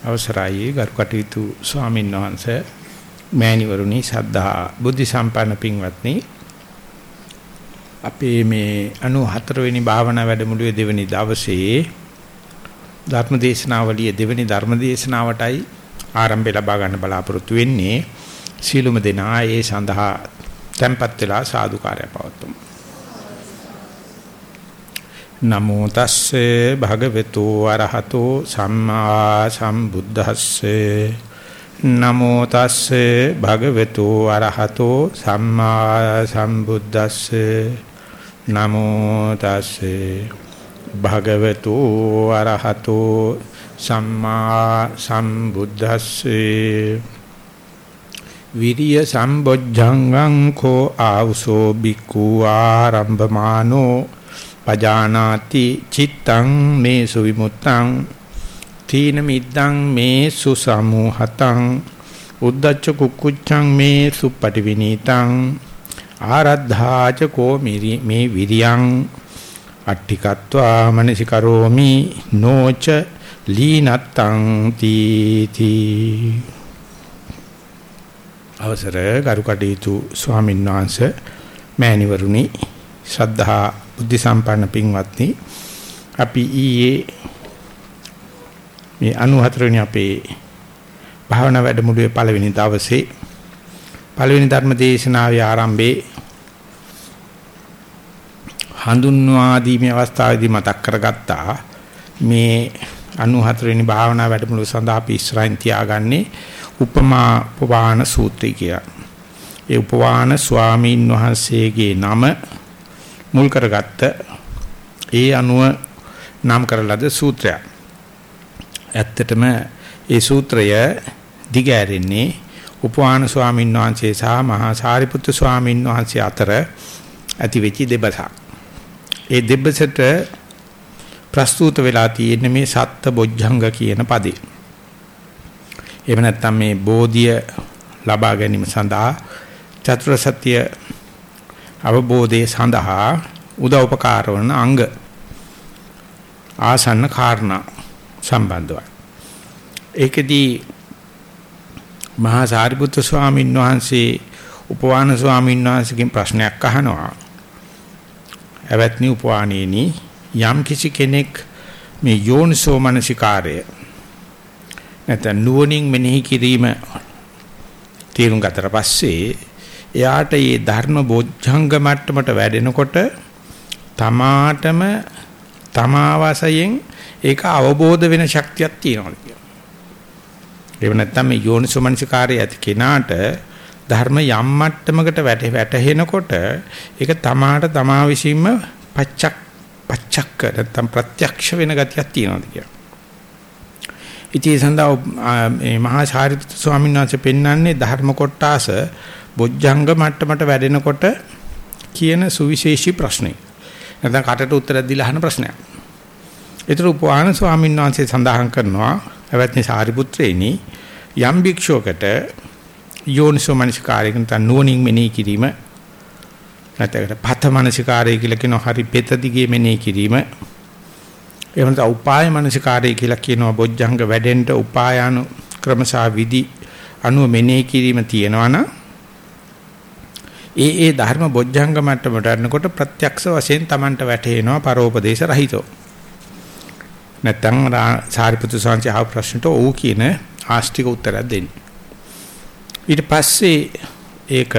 අවසරයි. ගරු කටයුතු ස්වාමීන් වහන්සේ මෑණිවරුනි සද්ධා බුද්ධ සම්පන්න පින්වත්නි. අපේ මේ 94 වෙනි භාවනා වැඩමුළුවේ දෙවෙනි දවසේ ධර්මදේශනාවලියේ දෙවෙනි ධර්මදේශනාවටයි ආරම්භය ලබා ගන්න බලාපොරොත්තු වෙන්නේ. සීලුම දෙනා ඒ සඳහා tempත් වෙලා සාදුකාරය පවත්වමු. නමෝ තස්සේ භගවතු අරහතෝ සම්මා සම්බුද්දස්සේ. නමෝ තස්සේ භගවතු අරහතෝ සම්මා සම්බුද්දස්සේ. නමෝ තස්සේ භගවතු අරහතෝ සම්මා සම්බුද්දස්සේ. විරිය සම්බොජ්ජංගං කෝ ආවසෝ බිකු ආරම්භමානෝ පජානාති චිත්තං මේසු විමුත්තං තීන මිද්දං මේසු සමුහතං උද්දච්ච කුක්කුච්ඡං මේසු පටිවිනීතං ආරද්ධාච කෝ මේ විරියං අට්ඨිකත්වා මනසිකරෝමි නොච ලීනත්තං තීති. අවසර ගරු කටයුතු ස්වාමීන් වහන්සේ මෑණිවරුනි ශ්‍රද්ධා බුද්ධ සම්පන්න පින්වත්නි අපි ඊයේ මේ 94 වෙනි අපේ භාවනා වැඩමුළුවේ පළවෙනි දවසේ පළවෙනි ධර්ම දේශනාවේ ආරම්භයේ හඳුන්වා දීමේ අවස්ථාවේදී මතක් කරගත්තා මේ 94 වෙනි භාවනා වැඩමුළුව සඳහා අපි ඉස්සරහින් තියාගන්නේ උපමා උපවාන සූත්‍රය කියලා. ඒ උපවාන ස්වාමීන් වහන්සේගේ නම මුල් කරගත්ත ඒ අනුව නම් කරලද සූත්‍රයක්. ඇත්තටම ඒ සූත්‍රය දිගෑරෙන්නේ උපවාන ස්වාමීන් වහන්සේ සහ මහා සාරිපුත්තු ස්වාමීන් වහන්සේ අතර ඇති වෙච්ච දෙබසක්. ඒ දෙබසට ප්‍රස්තුත වෙලා තියෙන මේ සත්ත බොජ්ජංග කියන පදේ. එහෙම නැත්නම් මේ බෝධිය ලබා ගැනීම සඳහා චතුර සත්‍ය අවබෝධය සඳහා උදව්පකාර වන අංග ආසන්න කාරණා සම්බන්ධවයි. ඒකෙදී මහා සාරිපුත්‍ර ස්වාමීන් වහන්සේ උපවාන ස්වාමීන් වහන්සේගෙන් ප්‍රශ්නයක් අහනවා. එවත්නි උපවානේනි යම් කිසි කෙනෙක් මේ යෝනිසෝ මනසිකාරය නැත්නම් නුවණින් මෙනෙහි කිරීම තේරුම් ගතට පස්සේ එයාට මේ ධර්ම බොජ්ජංග මට්ටමට වැඩෙනකොට තමාටම තමා වශයෙන් ඒක අවබෝධ වෙන ශක්තියක් තියෙනවා කියනවා. ඒ නැත්තම් මේ යෝනිසෝමනසිකාරය ඇති කෙනාට ධර්ම යම් මට්ටමකට වැටෙනකොට ඒක තමාට තමා විසින්ම පච්චක් පච්චක්ක නැත්තම් ප්‍රත්‍යක්ෂ වෙන ගතියක් තියෙනවා කියනවා. ඉතින් සඳහා මේ මහා චාරිත්‍ර ස්වාමීන් වහන්සේ පෙන්වන්නේ ධර්ම කොටාස බොජ්ජංග මට්ටමට වැඩෙනකොට කියන සුවිශේෂී ප්‍රශ්නේ. නැත්නම් කටට උත්තර දීලා අහන ප්‍රශ්නයක්. ඒතර උපවාන ස්වාමීන් වහන්සේ සඳහන් කරනවා එවත්නි සාරිපුත්‍රේනි යම් භික්ෂුවකට යෝනිසෝ මනසිකාරයෙන් තන නුවණින් මෙනෙහි කිරීම නැත්නම් පත මනසිකාරය කියලා කියන හරි පෙත දිගේ මෙනෙහි කිරීම එහෙම නැත්නම් උපාය මනසිකාරය කියලා කියනවා බොජ්ජංග වැඩෙන්න උපායano ක්‍රමසා විදි අනුව මෙනෙහි කිරීම තියෙනවා නම් ඒ ඒ ධර්ම බොජ්ජංග මට්ටමට යනකොට ප්‍රත්‍යක්ෂ වශයෙන් Tamanට වැටහෙනවා පරෝපදේශ රහිතව. නැත්තම් සාරිපුත්‍ර සාංශය ආව ප්‍රශ්නට ඔව් කියන ආස්තික උත්තරයක් දෙන්නේ. ඊට පස්සේ ඒක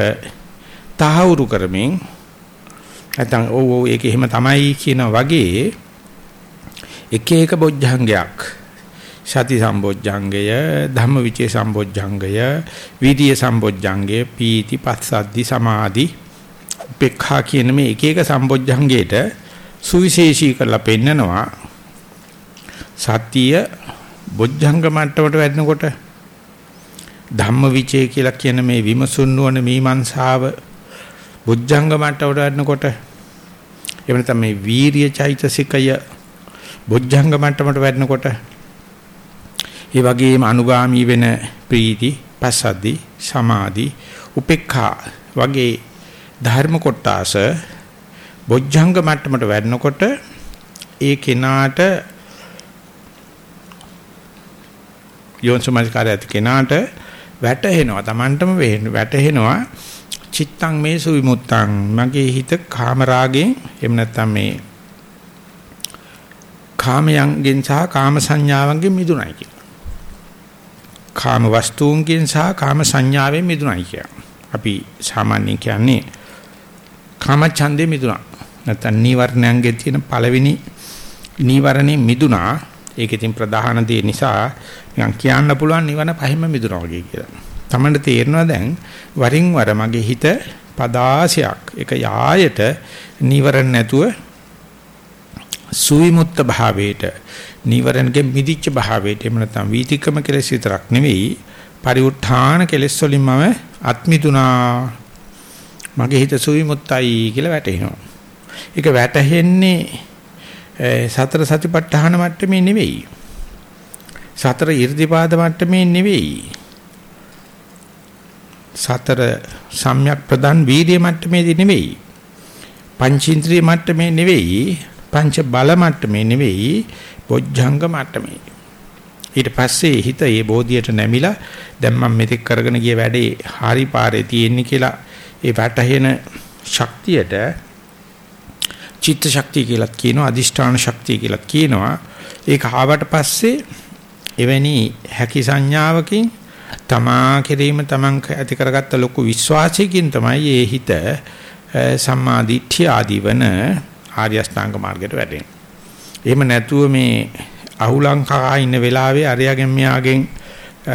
තහවුරු කරමින් නැත්තම් ඔව් ඔව් ඒක එහෙම තමයි කියන වගේ එක එක බොජ්ජංගයක් සති සම්බොජ්ජංගය ධම්මවිචේ සම්බොජ්ජංගය විරිය සම්බොජ්ජංගය පීති පස්සද්දි සමාධි උපේක්ඛා කියන මේ එක එක සම්බොජ්ජංගයට සුවිශේෂී කරලා පෙන්නනවා. සතිය බොජ්ජංග මට්ටමට වැඩනකොට ධම්මවිචේ කියලා කියන මේ විමසුන් නොවන මීමන්සාව බොජ්ජංග මට්ටමට වැඩනකොට එහෙම නැත්නම් මේ වීරිය චෛතසිකය බොජ්ජංග මට්ටමට වැඩනකොට ඒ වගේම අනුගාමී වෙන ප්‍රීති, පස්සද්ධි, සමාධි, උපේක්ඛා වගේ ධර්ම කොටාස බොජ්ජංග මට්ටමට වැඩනකොට ඒ කෙනාට යෝනිසමස්කාරය ඇති කෙනාට වැටහෙනවා Tamanටම වැටහෙනවා චිත්තං මේ සුවිමුත්තං මගේ හිත කාමරාගෙන් එහෙම නැත්නම් මේ කාමයන්ගෙන් සහ කාම සංඥාවන්ගෙන් මිදුණයි කියලා. කාම වස්තුන්ගෙන් සහ කාම සංඥාවෙන් මිදුණයි කියලා. අපි සාමාන්‍යයෙන් කියන්නේ කාම ඡන්දේ මිදුණා. නැත්නම් නීවරණයන්ගේ තියෙන පළවෙනි නීවරණේ මිදුණා. ඒක ඉතින් ප්‍රධාන දේ නිසා නිකන් කියන්න පුළුවන් නිවන පහෙම මිදුණා වගේ කියලා. තමන්ට තේරෙනවා දැන් වරින් වර මගේ හිත පදාසයක් එක යායට නීවරණ නැතුව සුවිමුත්ත භාවයට නීවරණගේ මිදිච්ච භාවයට එහෙම නැත්නම් වීතික්‍රම කෙලෙස් විතරක් නෙවෙයි පරිඋත්ථාන කෙලෙස් වලින් මම අත්මිතුනා මගේ හිත සුවිමුත්තයි කියලා වැටහෙනවා. ඒක වැටහෙන්නේ සතර සතිපට්ඨාන මට්ටමේ නෙවෙයි. සතර 이르දිපාද මට්ටමේ නෙවෙයි. සතර සම්‍යක් ප්‍රදාන් වීර්ය මට්ටමේදී නෙවෙයි. පංචේන්ද්‍රිය මට්ටමේ නෙවෙයි. පංච බල මට්ටමේ නෙවෙයි. බොජ්ජංග මට්ටමේ. ඊට පස්සේ හිත ඒ බෝධියට නැමිලා දැන් මම මෙතෙක් කරගෙන ගිය වැඩේ හරි පාරේ තියෙන්නේ කියලා ඒ වැටහෙන ශක්තියට චිත්ත ශක්තිය කියලාත් කියනවා අදිෂ්ඨාන ශක්තිය කියලාත් කියනවා ඒක ආවට පස්සේ එවැනි හැකි සංඥාවකින් තමා කිරීම තමන් ඇති කරගත්ත ලොකු විශ්වාසයකින් තමයි ඒ හිත සම්මා දිට්ඨිය ආදී වන ආර්ය අෂ්ටාංග මාර්ගයට වැටෙන්නේ. එහෙම නැතුව මේ අහුලංකා ඉන්න වෙලාවේ අරයාගෙන් මෙයාගෙන්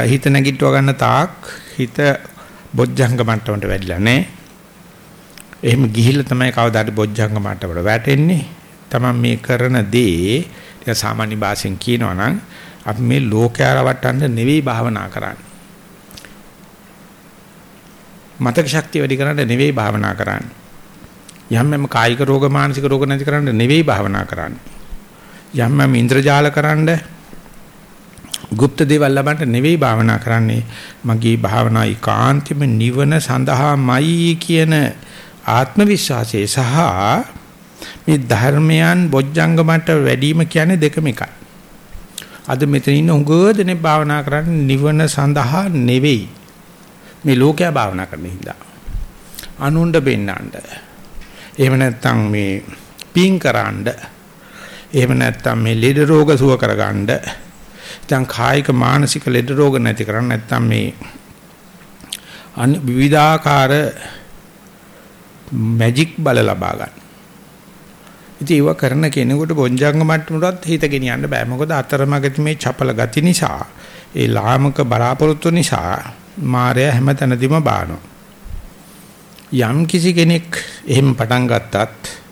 හිත නැගිටව ගන්න තාක් හිත බොජ්ජංග මට්ටමට වැඩිලා නැහැ. එහෙම ගිහිල්ලා තමයි කවදාද බොජ්ජංග මට්ටමට වැටෙන්නේ. තමන් මේ කරන දේ සාමාන්‍ය භාෂෙන් කියනවා නම් අපි මේ ලෝකය රවට්ටන්න නෙවෙයි භාවනා කරන්නේ. මතක ශක්තිය වැඩි කරන්න නෙවෙයි භාවනා කරන්නේ. යම් යම් කායික රෝග මානසික රෝග නැති කරන්න නෙවෙයි භාවනා කරන්නේ. යම් යම් ඉන්ද්‍රජාල කරන්න গুপ্ত දේවල් ලබන්න නෙවෙයි භාවනා කරන්නේ. මගේ භාවනා ඒකාන්තෙම නිවන සඳහාමයි කියන ආත්ම විශ්වාසය සහ මේ ධර්මයන් බොජ්ජංගමට වැඩිම කියන්නේ දෙකම එකයි. අද මෙතන ඉන්න උගෝදනේ භාවනා කරන්නේ නිවන සඳහා නෙවෙයි. මේ ලෝකයා භාවනා කරන හින්දා. අනුණ්ඩ බෙන්නන්න. එහෙම නැත්නම් මේ පින් කරන්න. එහෙම නැත්නම් මේ ලෙඩ රෝග සුව කරගන්න. දැන් කායික මානසික ලෙඩ රෝග නැති කරන්න නැත්නම් මේ විවිධාකාර මැජික් බල ලබා ගන්න. ඉතින් ඒව කරන කෙනෙකුට බොංජංග මට්ටමටත් හිත ගෙනියන්න බෑ. මොකද අතරමඟදී මේ චපල ගති නිසා, ඒ ලාමක බලාපොරොත්තු නිසා මායя හැමතැනදීම බානවා. යම් කිසි කෙනෙක් එහෙම පටන් ගත්තත්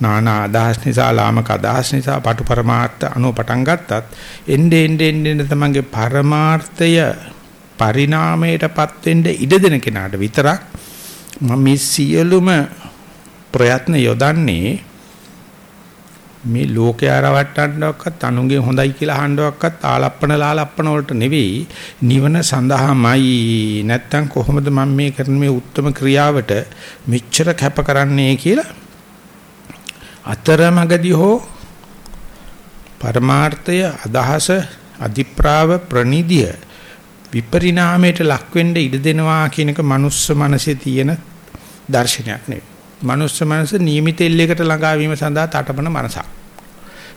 නානා අදහස් නිසා ලාමක අදහස් නිසා පටු පරමාර්ථ අනුව පටන් ගත්තත් එnde ende ende තමන්ගේ පරමාර්ථය පරිණාමයටපත් වෙන්න ඉඩ දෙන කෙනාට විතරක් මම මේ සියලුම ප්‍රයත්න යොදන්නේ මේ ලෝකය රවට්ටන්නවක්වත් අනුන්ගේ හොඳයි කියලා අහන්නවක්වත් ආලප්පන ලාලප්පන වලට නෙවෙයි නිවන සඳහාමයි. නැත්තම් කොහොමද මම මේ කරන මේ උත්තරම ක්‍රියාවට මෙච්චර කැප කරන්නේ කියලා අතරමඟදී හෝ පරමාර්ථය අදහස අධිප්‍රාව ප්‍රනිධිය විපරිණාමයට ලක් වෙන්න ඉඩ දෙනවා කියන එක මනුස්ස මනසේ තියෙන දර්ශනයක් නෙවෙයි මනුස්ස මනස නියමිත එල්ලයකට ළඟා වීම සඳහා තටමන මනසක්.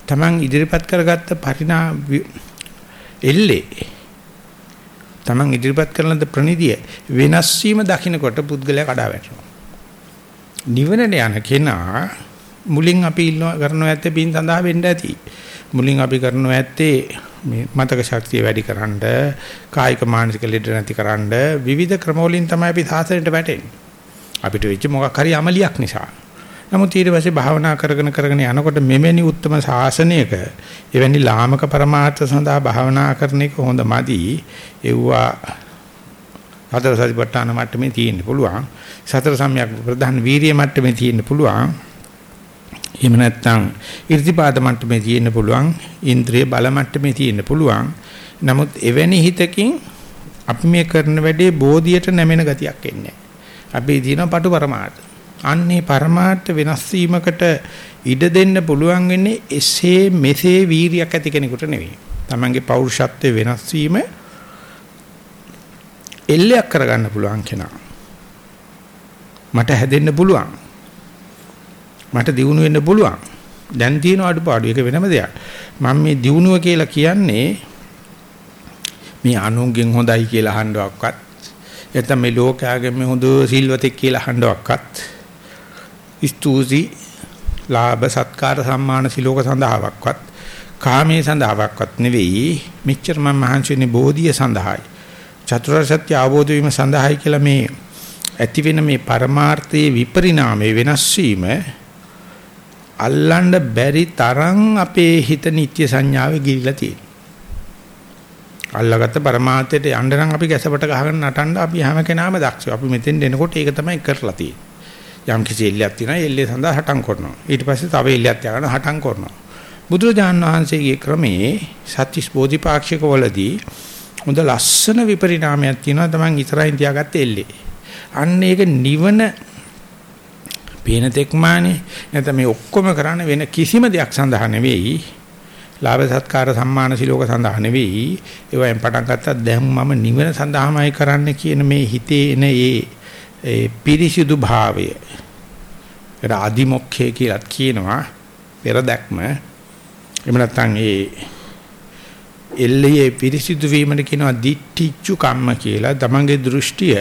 Taman ඉදිරිපත් කරගත්ත පරිණා එල්ලේ Taman ඉදිරිපත් කරන ප්‍රනිධිය වෙනස් වීම දකින්නකොට පුද්ගලයා කඩා වැටෙනවා. නිවනට යන කෙනා මුලින් අපි ඉන්නවා කරනවා ඇත්තේ පින් සඳහා වෙන්න ඇති. මුලින් අපි කරනවා ඇත්තේ මේ මතක ශක්තිය වැඩි කරන්න, කායික මානසික ලෙඩ නැති කරන්න විවිධ ක්‍රම වලින් තමයි අපි සාසනයට වැටෙන්නේ. අපිට වෙච්ච මොකක් හරි අමලියක් නිසා. නමුත් ඊට පස්සේ භාවනා කරගෙන කරගෙන යනකොට මෙවැනි උත්තරම ශාසනයක එවැනි ලාමක પરමාර්ථ සඳහා භාවනා කරන එක හොඳ මදි. එව්වා හතර සතිපට්ඨාන මට්ටමේ තියෙන්න පුළුවන්. සතර සම්‍යක් ප්‍රධාන වීරිය මට්ටමේ තියෙන්න පුළුවන්. එහෙම නැත්නම් irdipaada මට්ටමේ තියෙන්න පුළුවන්. ඉන්ද්‍රිය බල මට්ටමේ තියෙන්න පුළුවන්. නමුත් එවැනි හිතකින් අපි මේ කරන වැඩේ බෝධියට නැමෙන ගතියක් එන්නේ නැහැ. අපි දින පටු පරමාර්ථ. අන්නේ පරමාර්ථ වෙනස් වීමකට ඉඩ දෙන්න පුළුවන් වෙන්නේ එසේ මෙසේ වීරියක් ඇති කෙනෙකුට නෙවෙයි. තමන්ගේ පෞරුෂත්වයේ වෙනස් වීම එල්ලයක් කරගන්න පුළුවන් කෙනා. මට හැදෙන්න පුළුවන්. මට දියුණු වෙන්න පුළුවන්. දැන් තියෙන අඩුපාඩු ඒක වෙනම දෙයක්. මම මේ දියුණුව කියලා කියන්නේ මේ අනුන්ගෙන් හොඳයි කියලා අහන්නවක්වත් නැත්නම් මේ ලෝකයාගෙන් මේ හොඳ සිල්වතෙක් කියලා අහන්නවක්වත් ස්තුති ලාභ සත්කාර සම්මාන සිලෝක සඳහාවක්වත් කාමයේ සඳහාවක්වත් නෙවෙයි මෙච්චර මම මහන්සියනේ බෝධිය සඳහායි චතුරාර්ය සත්‍ය අවබෝධ වීම සඳහායි කියලා මේ ඇති වෙන මේ පරමාර්ථයේ විපරිණාමයේ වෙනස් වීම අල්ලන්න බැරි තරම් අපේ හිත නිත්‍ය සංඥාවේ ගිලිලා තියෙනවා. අල්ලගත්ත පරමාර්ථයට යන්න නම් අපි ගැසපට ගහගෙන නටන්න අපි හැම කෙනාම දක්ෂයි. අපි මෙතෙන් එනකොට ඒක තමයි කරලා තියෙන්නේ. යම් කිසි එල්ලයක් තියෙනවා එල්ලේ සඳහා හටම් කරනවා. ඊට පස්සේ තව එල්ලයක් තියාගෙන හටම් කරනවා. බුදුරජාණන් වහන්සේගේ ක්‍රමේ සත්‍තිස් බෝධිපාක්ෂික වලදී හොඳ ලස්සන විපරිණාමයක් තියෙනවා තමන් ඉතරයින් තියාගත්ත එල්ලේ. අන්න ඒක නිවන පේන තෙක්මානේ නැත්නම් මේ ඔක්කොම කරන්න වෙන කිසිම දෙයක් සඳහා නෙවෙයි. ලාභ සත්කාර සම්මාන සිලෝක සඳහා නෙවෙයි. ඒවෙන් පටන් ගත්තා දැන් මම නිවන සඳහාමයි කරන්න කියන මේ හිතේ එන ඒ පිරිසිදු භාවය. ඒක ආදිමොක්ඛය කියලා කියනවා. පෙර දැක්ම. එහෙම නැත්නම් ඒ එල්ලේ පිරිසිදු වීමට කියනවා දිට්ඨිච්චු කම්ම කියලා. තමන්ගේ දෘෂ්ටිය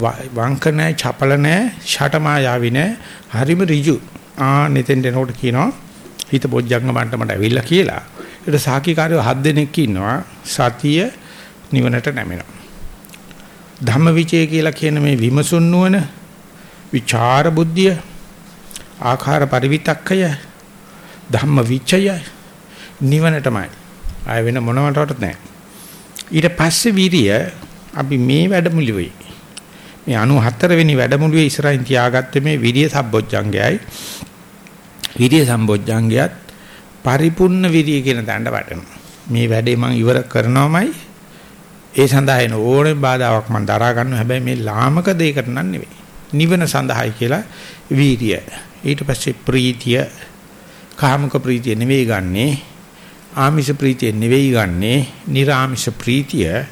වංක නැහැ, චපල නැහැ, ෂටමායාවි නැහැ, හරිම ඍජු. ආ neතෙන් එනකොට කියනවා හිත බොජ්ජංග මට්ටමට ඇවිල්ලා කියලා. ඒකට සාකිකාරයෝ හත් දෙනෙක් ඉන්නවා. සතිය නිවනට නැමෙනවා. ධම්මවිචය කියලා කියන මේ විමසුන් නුවණ, විචාර බුද්ධිය, ආඛාර පරිවිතක්කය, ධම්මවිචය නිවනටමයි. ආය වෙන මොනවටවත් නැහැ. ඊට පස්සේ වීරිය අපි මේ වැඩමුළුවේ මේ 94 වෙනි වැඩමුළුවේ ඉස්සරහින් තියාගත්තේ මේ විරිය සම්බොජ්ජංගයයි. විරිය සම්බොජ්ජංගයත් පරිපූර්ණ විරිය කියන දණ්ඩ වටනවා. මේ වැඩේ මම ඉවර කරනවමයි ඒ සඳහා එන ඕනේ බාධාවක් මම දරා ගන්නවා. හැබැයි මේ ලාමක දෙයකට නන් නෙවෙයි. නිවන සඳහායි කියලා වීරිය. ඊට පස්සේ ප්‍රීතිය කාමක ප්‍රීතිය නෙවෙයි ගන්නේ ආමිෂ ප්‍රීතිය නෙවෙයි ගන්නෙ, නිර්ආමිෂ ප්‍රීතිය.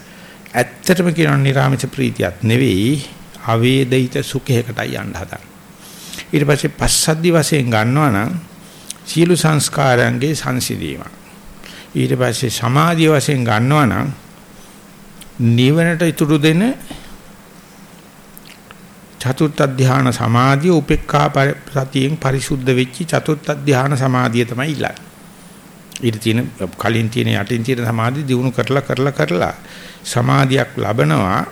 ඇත්තටම කියනවා නිර්ආමිෂ ප්‍රීතියක් නෙවෙයි, අවේදිත සුඛයකටයි යන්න හදන. ඊට පස්සේ පස්සද්ධි වශයෙන් ගන්නවා නම් සීල සංස්කාරයන්ගේ සංසිඳීම. ඊට පස්සේ සමාධිය වශයෙන් ගන්නවා නම් නිවනට ඉතුරු දෙන චතුර්ථ ධානය සමාධිය උපේක්ඛා සතියෙන් පරිසුද්ධ වෙච්ච චතුර්ථ ධානය සමාධිය තමයි ඉල්ලන්නේ. ඊට තියෙන කලින් තියෙන යටින් තියෙන සමාධිය දිනු කරලා කරලා කරලා සමාධියක් ලබනවා.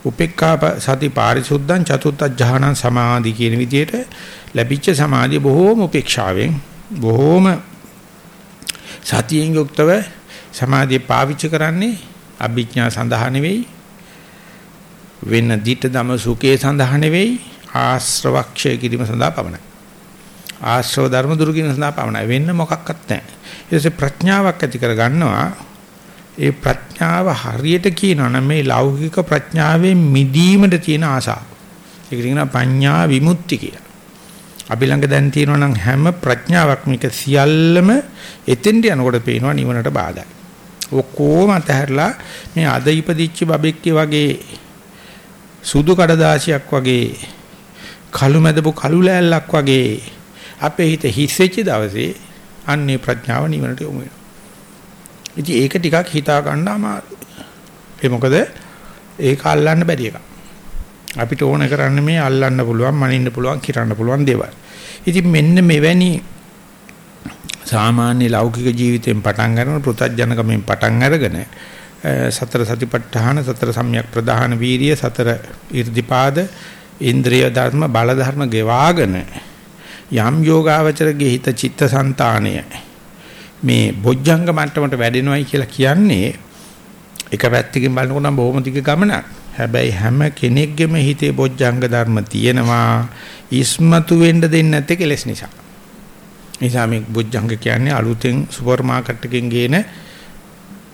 උපේක්ඛා සති පාරිසුද්ධං චතුත්ථ ඥානං සමාධි කියන විදිහට ලැබිච්ච සමාධිය බොහෝම උපේක්ෂාවෙන් බොහෝම සතියෙන් යුක්තව සමාධිය පාවිච්චි කරන්නේ අභිඥා සඳහා නෙවෙයි වෙන දිට දම සුඛේ සඳහා නෙවෙයි ආශ්‍රවක්ෂය කිරීම සඳහා පමණයි. ආශ්‍රව ධර්ම දුරු කිරීම සඳහා පමණයි වෙන්න මොකක්වත් නැහැ. ඊට පස්සේ ප්‍රඥාවක් ඇති කර ගන්නවා. ඒ ප්‍රඥාව හරියට කියනවා නම් මේ ලෞකික ප්‍රඥාවෙන් මිදීමට තියෙන ආසාව. ඒක කියනවා පඤ්ඤා විමුක්ති කියලා. අපි ළඟ දැන් තියෙනවා නම් හැම ප්‍රඥාවක් මේක සියල්ලම එතෙන්ට යනකොට පේනවා නිවනට බාධායි. ඔක්කොම අතහැරලා මේ අද ඉපදිච්ච බබෙක්ගේ වගේ සුදු කඩදාසියක් වගේ කළු මැදපු කළු ලෑල්ලක් වගේ අපේ හිත හිස් වෙච්ච දවසේ අන්නේ ප්‍රඥාව නිවනට යොමු වෙනවා. ඉතින් ඒක ටිකක් හිතා ගන්න අමාරුයි. ඒ මොකද ඒක අල්ලන්න බැරි එකක්. අපිට ඕන කරන්නේ මේ අල්ලන්න පුළුවන්, මනින්න පුළුවන්, කිරන්න පුළුවන් දේවල්. ඉතින් මෙන්න මෙවැනි සාමාන්‍ය ලෞකික ජීවිතයෙන් පටන් ගන්න පෘථජනකමෙන් පටන් අරගෙන සතර සතිපට්ඨාන සතර සම්‍යක් ප්‍රදාන වීරිය සතර 이르දිපාද ඉන්ද්‍රිය ධර්ම බල ධර්ම ගෙවාගෙන යම් යෝගාවචරගේ හිත චිත්තසංතානය මේ බොජ්ජංග මට්ටමට වැඩෙනවයි කියලා කියන්නේ එක පැත්තකින් බලනකොට නම් බොහොම දිග ගමනක්. හැබැයි හැම කෙනෙක්ගේම හිතේ බොජ්ජංග ධර්ම තියෙනවා. ඉස්මතු වෙන්න දෙන්නේ නැත්තේ කෙලස් නිසා. නිසා මේ බොජ්ජංග කියන්නේ අලුතෙන් සුපර් මාකට් එකකින් ගේන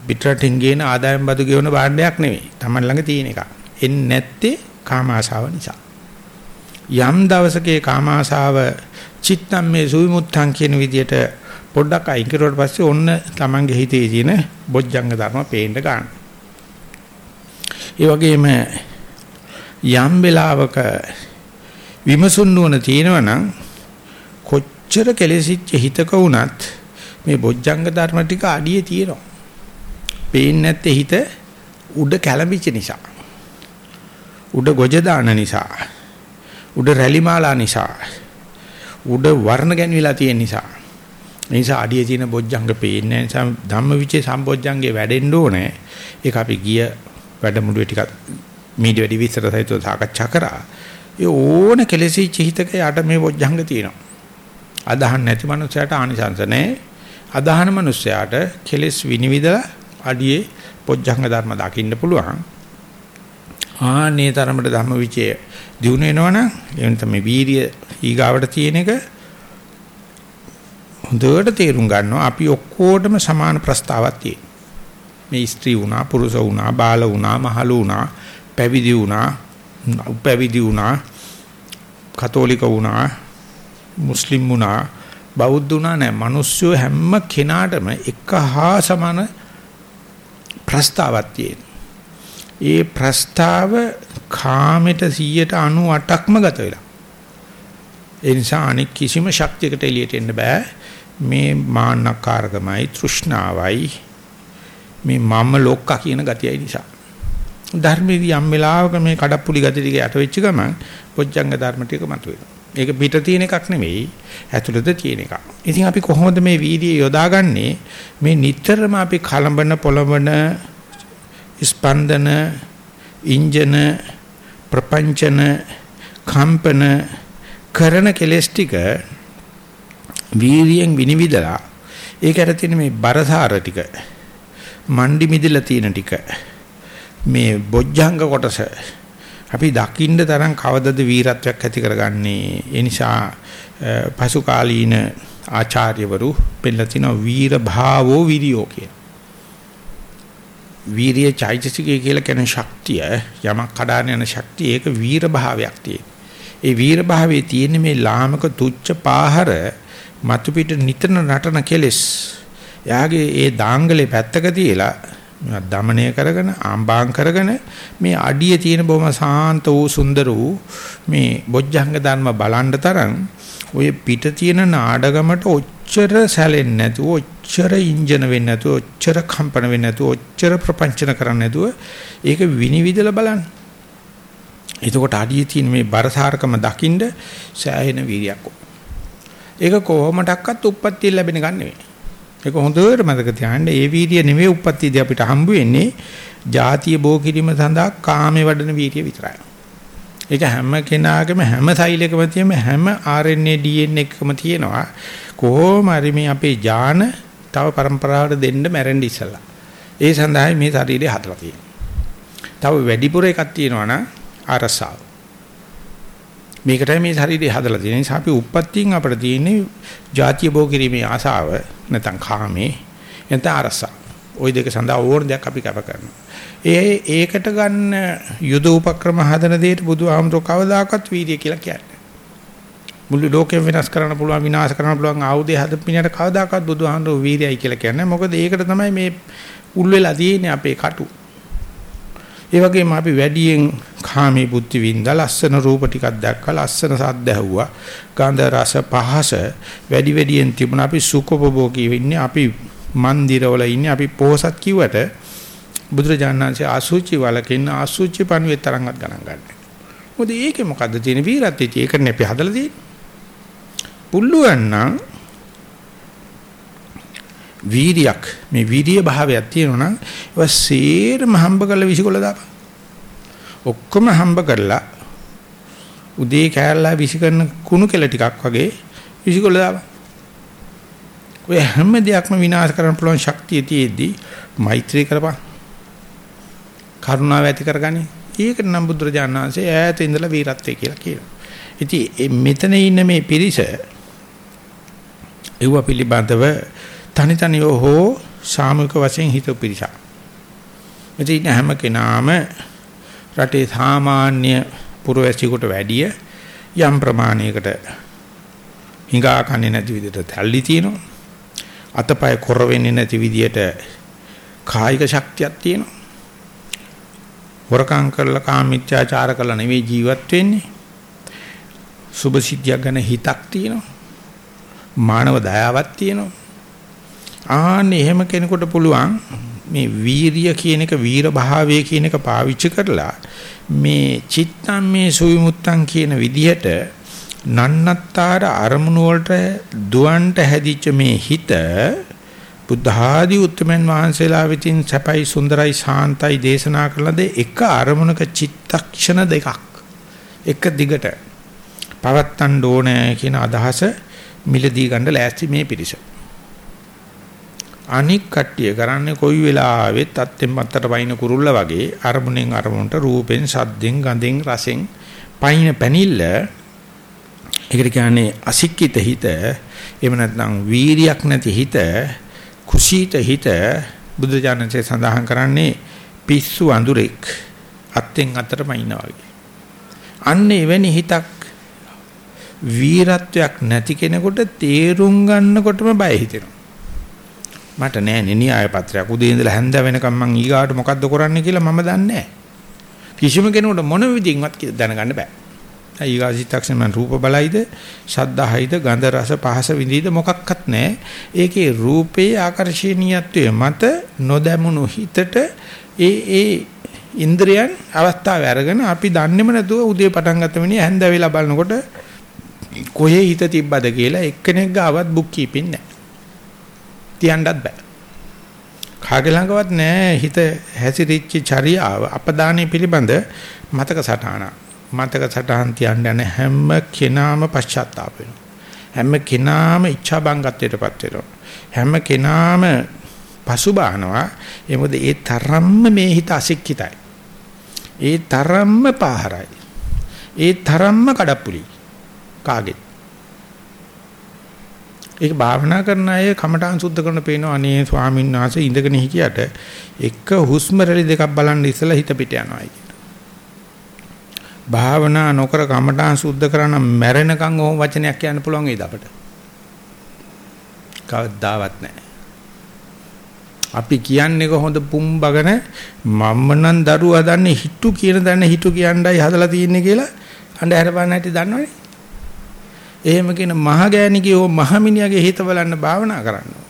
පිටරටින් ගේන ආදායම් බදු ගෙවන භාණ්ඩයක් නෙවෙයි. Taman ළඟ තියෙන එක. එන්නේ නැත්තේ කාම ආශාව නිසා. යම් දවසක කාම ආශාව චිත්තම් මේ සුවිමුත්තං කියන විදියට පොඩ්ඩක් අයින් කරුවට පස්සේ ඔන්න Tamange හිතේ තියෙන බොජ්ජංග ධර්ම පේන්න ගන්න. ඒ වගේම යම් වෙලාවක විමසුන් නුවණ තියෙනවනම් කොච්චර කෙලෙසිච්ච හිතක වුණත් මේ බොජ්ජංග ධර්ම ටික අඩියේ තියෙනවා. පේන්නේ නැත්තේ හිත උඩ කැළඹිච්ච නිසා. උඩ ගොජ දාන නිසා. උඩ රැලිමාලා නිසා. උඩ වර්ණ ගැන්විලා තියෙන නිසා. ඒ නිසා අඩියේ තියෙන බොජ්ජංග පේන්නේ නිසා ධම්මවිචේ සම්බොජ්ජංගේ වැඩෙන්න ඕනේ. ඒක අපි ගිය වැඩමුළුවේ ටිකක් මීඩ වැඩි විස්තර සහිතව සාකච්ඡා කරා. ඒ ඕන කෙලෙසිච්ච හිතක යට මේ බොජ්ජංග තියෙනවා. අදහන් නැති මනුස්සයාට ආනිසංස නැහැ. අදහන මනුස්සයාට කෙලෙස් විනිවිදලා අඩියේ බොජ්ජංග ධර්ම දකින්න පුළුවන්. ආනේ තරමට ධම්මවිචේ දිනු වෙනවනම් එවන තමයි වීරිය ඊගාවට තියෙන එක හොඳට තේරුම් ගන්නවා අපි ඔක්කොටම සමාන ප්‍රස්තාවක් තියෙන. මේ ස්ත්‍රී වුණා, පුරුෂ වුණා, බාල වුණා, මහලු වුණා, පැවිදි වුණා, උපැවිදි වුණා, කතෝලික වුණා, මුස්ලිම් වුණා, බෞද්ධ වුණා නෑ. මිනිස්සු හැම කෙනාටම එක හා සමාන ප්‍රස්තාවක් තියෙන. ඒ ප්‍රස්තාව කාමයට 198ක්ම ගත වෙලා. ඒ නිසා අනෙක් කිසිම ශක්තියකට එළියට එන්න බෑ. මේ මාන්නකාරකමයි තෘෂ්ණාවයි මේ මම ලොක්කා කියන ගතියයි නිසා. ධර්මයේ යම් වෙලාවක මේ කඩප්පුලි ගති ටික යට වෙච්ච ගමන් පොච්චංග ධර්ම ටික මතුවෙනවා. ඒක පිට තියෙන එකක් නෙවෙයි ඇතුළත තියෙන එකක්. ඉතින් අපි කොහොමද මේ වීර්යය යොදාගන්නේ මේ නිතරම අපි කලඹන පොළඹන ස්පන්දන ඉන්ජන ප්‍රපංචන කම්පන කරන කෙලස් ටික වීරියෙන් විනිවිදලා ඒකට තියෙන මේ බරසාර ටික මණ්ඩි මිදලා තියෙන ටික මේ බොජ්ජංග කොටස අපි දකින්න තරම් කවදද වීරත්වයක් ඇති කරගන්නේ? ඒ නිසා පසු කාලීන ආචාර්යවරු පෙන්නලා තිනවා වීර භාවෝ විරියෝ කියන වීරිය චෛතසිකය කියලා කියන ශක්තිය යමක් කඩාන යන ශක්තිය ඒක වීර භාවයක් තියෙන. ඒ වීර භාවයේ තියෙන මේ ලාමක තුච්ච පාහර මතු පිට නිතර නටන කෙලෙස් එයාගේ ඒ දාංගලේ පැත්තක තියලා දමණය කරගෙන ආම්බාම් කරගෙන මේ අඩියේ තියෙන බොහොම සාන්ත වූ සුන්දර වූ මේ බොජ්ජංග ධර්ම බලන්න තරම් ඔය පිට තියෙන නාඩගමට ඔච්චර සැලෙන්නේ නැතුව ඔච්චර ඉන්ජන වෙන්නේ නැතුව ඔච්චර කම්පන වෙන්නේ නැතුව ඔච්චර ප්‍රපංචන කරන්නේ නැතුව ඒක විනිවිදලා බලන්න. එතකොට අඩියේ තියෙන මේ බරසාරකම දකින්න සෑහෙන වීර්යයක් ඕන. ඒක කොහොමඩක්වත් උප්පත්තිය ලැබෙන ගන්න නෙවෙයි. ඒක හොඳට මතක තියාගන්න. ඒ වීර්ය නෙවෙයි උප්පත්තියදී අපිට හම්බ වෙන්නේ ಜಾතිය බෝ කිරීම සඳහා කාමේ වඩන වීර්ය විතරයි. ඒක හැම කෙනාගේම හැම සෛලයකම තියෙන හැම RNA DNA එකකම තියෙනවා. කොහොම හරි මේ අපේ ඥාන තව પરම්පරාවට දෙන්න මැරෙන්න ඉස්සලා. ඒ සඳහායි මේ ශරීරය හදලා තියෙන්නේ. තව වැඩිපුර එකක් තියෙනවා නම් අරසාව. මේකටයි මේ ශරීරය හදලා තියෙන්නේ. නිසා අපි උප්පත්තියෙන් අපිට තියෙන්නේ ජාතිය බෝ කිරීමේ ආසාව නැත්නම් කාමේ නැත්නම් අරසාව. ওই දෙක සඳහා ඕන දෙයක් අපි කැප කරනවා. ඒ ඒකට ගන්න යුද උපක්‍රම හදන දෙයට බුදුහාමුදුර කවදාකවත් වීර්ය කියලා කියන්නේ. මුළු ලෝකෙම වෙනස් කරන්න පුළුවන් විනාශ කරන්න පුළුවන් ආයුධය හදපිනට කවදාකවත් බුදුහාමුදුර වීර්යයි කියලා කියන්නේ. මොකද ඒකට තමයි මේ උල් වෙලා තියෙන්නේ අපේ කටු. ඒ වගේම අපි වැඩියෙන් කාමී බුද්ධි විඳ ලස්සන රූප ටිකක් දැක්කා ලස්සන සද්ද ඇහුවා ගන්ධ රස පහස වැඩි වැඩියෙන් තිබුණා අපි සුඛෝපභෝගී වෙන්නේ අපි මන්දිරවල ඉන්නේ අපි පොහසත් කිව්වට බුදුරජාණන්සේ අසුචි වලකින් අසුචි පණුවේ තරංගත් ගණන් ගන්න. මොකද ඒකේ මොකද්ද තියෙන වීරත්වයේ ඒකනේ අපි හදලා තියෙන්නේ. පුල්ලුවන් නම් වීරියක් මේ වීරිය භාවයක් තියෙනවා නම් ඒවා සේරම හම්බ කරලා විසිකොල දාපන්. ඔක්කොම හම්බ කරලා උදේ කෑල්ලා විසි කරන කුණු කෙල ටිකක් වගේ විසිකොල දාපන්. ඔය හැම දෙයක්ම විනාශ කරන්න පුළුවන් ශක්තිය තියෙද්දි මෛත්‍රී කරපන්. කරුණාව ඇති කරගනි. ඒකට නම් බුදුරජාණන් වහන්සේ ඈත ඉඳලා වීරත්වය කියලා කියනවා. ඉතින් මෙතන ඉන්න මේ පිරිස ඒව පිළිබඳව තනි තනිව හෝ සාමූහික වශයෙන් හිත පිරිසක්. මෙතන හැම කෙනාම රටේ සාමාන්‍ය පුරවැසියෙකුට වැඩිය යම් ප්‍රමාණයකට හිඟා කන්නේ නැති විදිහට තැල්ලි තියෙනවා. අතපය කොර වෙන්නේ නැති විදියට කායික ශක්තියක් තියෙනවා. හොරකම් කරලා කාමීත්‍යාචාර කරලා නෙවෙයි ජීවත් වෙන්නේ. සුභ සිද්ධියක් ගැන හිතක් තියෙනවා. මානව දයාවක් තියෙනවා. ආන්නේ එහෙම කෙනෙකුට පුළුවන් මේ වීරිය කියන එක වීර භාවය කියන එක පාවිච්චි කරලා මේ චිත්තම් මේ සුවිමුත්තම් කියන විදිහට නන්නත්තර අරමුණු වලට දුවන්ට හැදිච්ච මේ හිත බුද්ධ ආදී උත්තමයන් වහන්සේලා විසින් සැපයි සුන්දරයි ශාන්තයි දේශනා කළද එක අරමුණක චිත්තක්ෂණ දෙකක් එක දිගට පවත්තන්න ඕනේ කියන අදහස මිලදී ගන්න ලෑස්ති මේ පිරිස. අනික් කට්ටිය කරන්නේ කොයි වෙලාවෙත් අත්ෙන් මත්තට වයින් කුරුල්ල වගේ අරමුණෙන් අරමුණට රූපෙන් සද්දෙන් ගඳෙන් රසෙන් පයින් පැනිල්ල ඒකට කියන්නේ අසික්කිත හිත එහෙම නැත්නම් වීරියක් නැති හිත කුසීත හිත බුදු ජානකසේ සඳහන් කරන්නේ පිස්සු අඳුරෙක් අත්ෙන් අතටම ඉන්නවා වගේ. අන්න එවැනි හිතක් වීරත්වයක් නැති කෙනෙකුට තේරුම් ගන්නකොටම බය හිතෙනවා. මට නෑ න්‍යාය පත්‍රයක් උදේ ඉඳලා හැන්ද වෙනකම් මං ඊගාට මොකද්ද කරන්නේ කියලා මම දන්නේ නෑ. කිසිම කෙනෙකුට මොන විදිහින්වත් දැනගන්න බෑ. ඊගාසිතක්ෂණ මන් රූප බලයිද ශබ්දහයිද ගන්ධ රස පහස විඳීද මොකක්වත් නැහැ ඒකේ රූපේ ආකර්ශනීයත්වය මත නොදැමුණු හිතට ඒ ඒ ඉන්ද්‍රයන් අවස්ථාවේ අරගෙන අපි දන්නේම නැතුව උදේ පටන් ගත්ත වෙන්නේ හැන්ද වෙලා බලනකොට කොහේ හිත තිබ්බද කියලා එක්කෙනෙක් ගාවත් බුක් කීපින් නැහැ තියන්නත් බෑ කාගේ ළඟවත් නැහැ හිත හැසිරිච්ච චර්යාව අපදානේ පිළිබඳ මතක සටහනක් මතක සටහන් තියන්න යන හැම කෙනාම පශ්චාත්තාප වෙනවා. හැම කෙනාම ඉච්ඡා බංගත්වයටපත් වෙනවා. හැම කෙනාම පසුබානවා. ඒ මොකද ඒ තරම්ම මේ හිත අසික්කිතයි. ඒ තරම්ම පාහරයි. ඒ තරම්ම කඩප්පුලි. කාගෙත්. ඒක භාවනා කරන අය කමඨාන් සුද්ධ කරන පේනවා අනේ ස්වාමීන් වහන්සේ ඉඳගෙන හිටියට එක හුස්ම රැලි දෙකක් බලන් ඉස්සලා හිත පිට යනවායි. භාවනා නොකර කමඨාන් සුද්ධ කරන මැරෙනකන් ඕම වචනයක් කියන්න පුළුවන් වේද අපට? කවදාවත් නැහැ. අපි කියන්නේ කොහොමද පුම්බගෙන මම්ම නම් දරුවා දන්නේ හිටු කියන දන්නේ හිටු කියන්නයි හදලා තියෙන්නේ කියලා අnder බලන්න හැටි දන්නවනේ. එහෙම කියන මහ ගෑණිගේ ඕ මහමිනියගේ හිත බලන්න භාවනා කරනවා.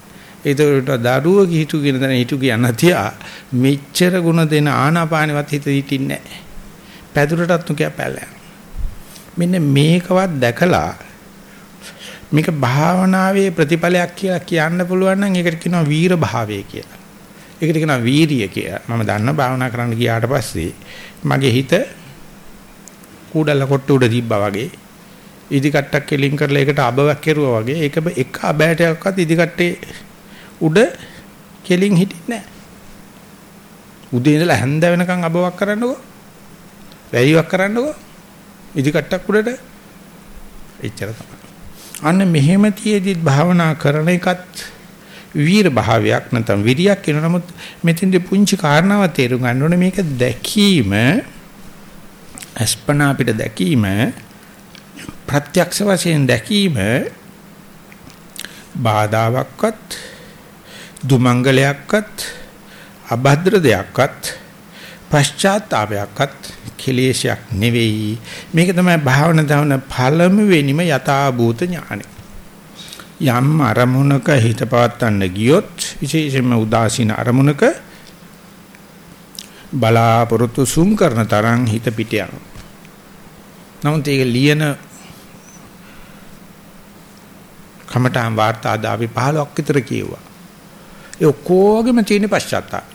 ඒකට දරුවෝ හිටු කියන දන්නේ හිටු කියන්න තියා මෙච්චර ಗುಣ දෙන ආනාපානෙවත් හිත හිටින්නේ නැහැ. පැදුරටත් උකිය පැලලා මෙන්න මේකවත් දැකලා මේක භාවනාවේ ප්‍රතිඵලයක් කියලා කියන්න පුළුවන් නම් ඒකට කියනවා වීර භාවය කියලා. ඒකට කියනවා වීරිය කියලා. මම දන්න භාවනා කරන්න ගියාට පස්සේ මගේ හිත කූඩල කොට උඩ තිබ්බා වගේ ඉදි කට්ටක් කෙලින් කරලා ඒකට අබවක් කෙරුවා වගේ ඒක එක අබෑටයක්වත් ඉදි කට්ටේ උඩ කෙලින් හිටින්නේ නැහැ. උදේ ඉඳලා හැන්ද වෙනකන් අබවක් කරන්නකෝ. වැයිවක් කරන්නකෝ ඉදි කට්ටක් උඩට එච්චර තමයි. අන්න මෙහෙම තියේදිත් භාවනා කරන එකත් වීර භාවයක් නැත්නම් විරියක් කියන නමුත් මෙතෙන්දී පුංචි කාරණාවක් තේරුම් ගන්න ඕනේ මේක දැකීම අස්පනා අපිට දැකීම ප්‍රත්‍යක්ෂ වශයෙන් දැකීම බාධාවක්වත් දුමංගලයක්වත් අභද්‍ර දෙයක්වත් පශ්චාත්තාවයක්වත් කෙලේශයක් නෙවෙයි. මේක තමයි භාවනා දවන පළමුවෙනිම යථා භූත ඥානෙ. යම් අරමුණක හිත පවත්තන්න ගියොත් විශේෂයෙන්ම උදාසීන අරමුණක බලාපොරොත්තු සුම් කරන තරම් හිත පිට යනවා. නමුත් ඒක ලියන කමඨාන් වාර්තා ආදාවි 15ක් විතර කියුවා. ඒ ඔක්කොගෙම තියෙන පශ්චාත්තාපය.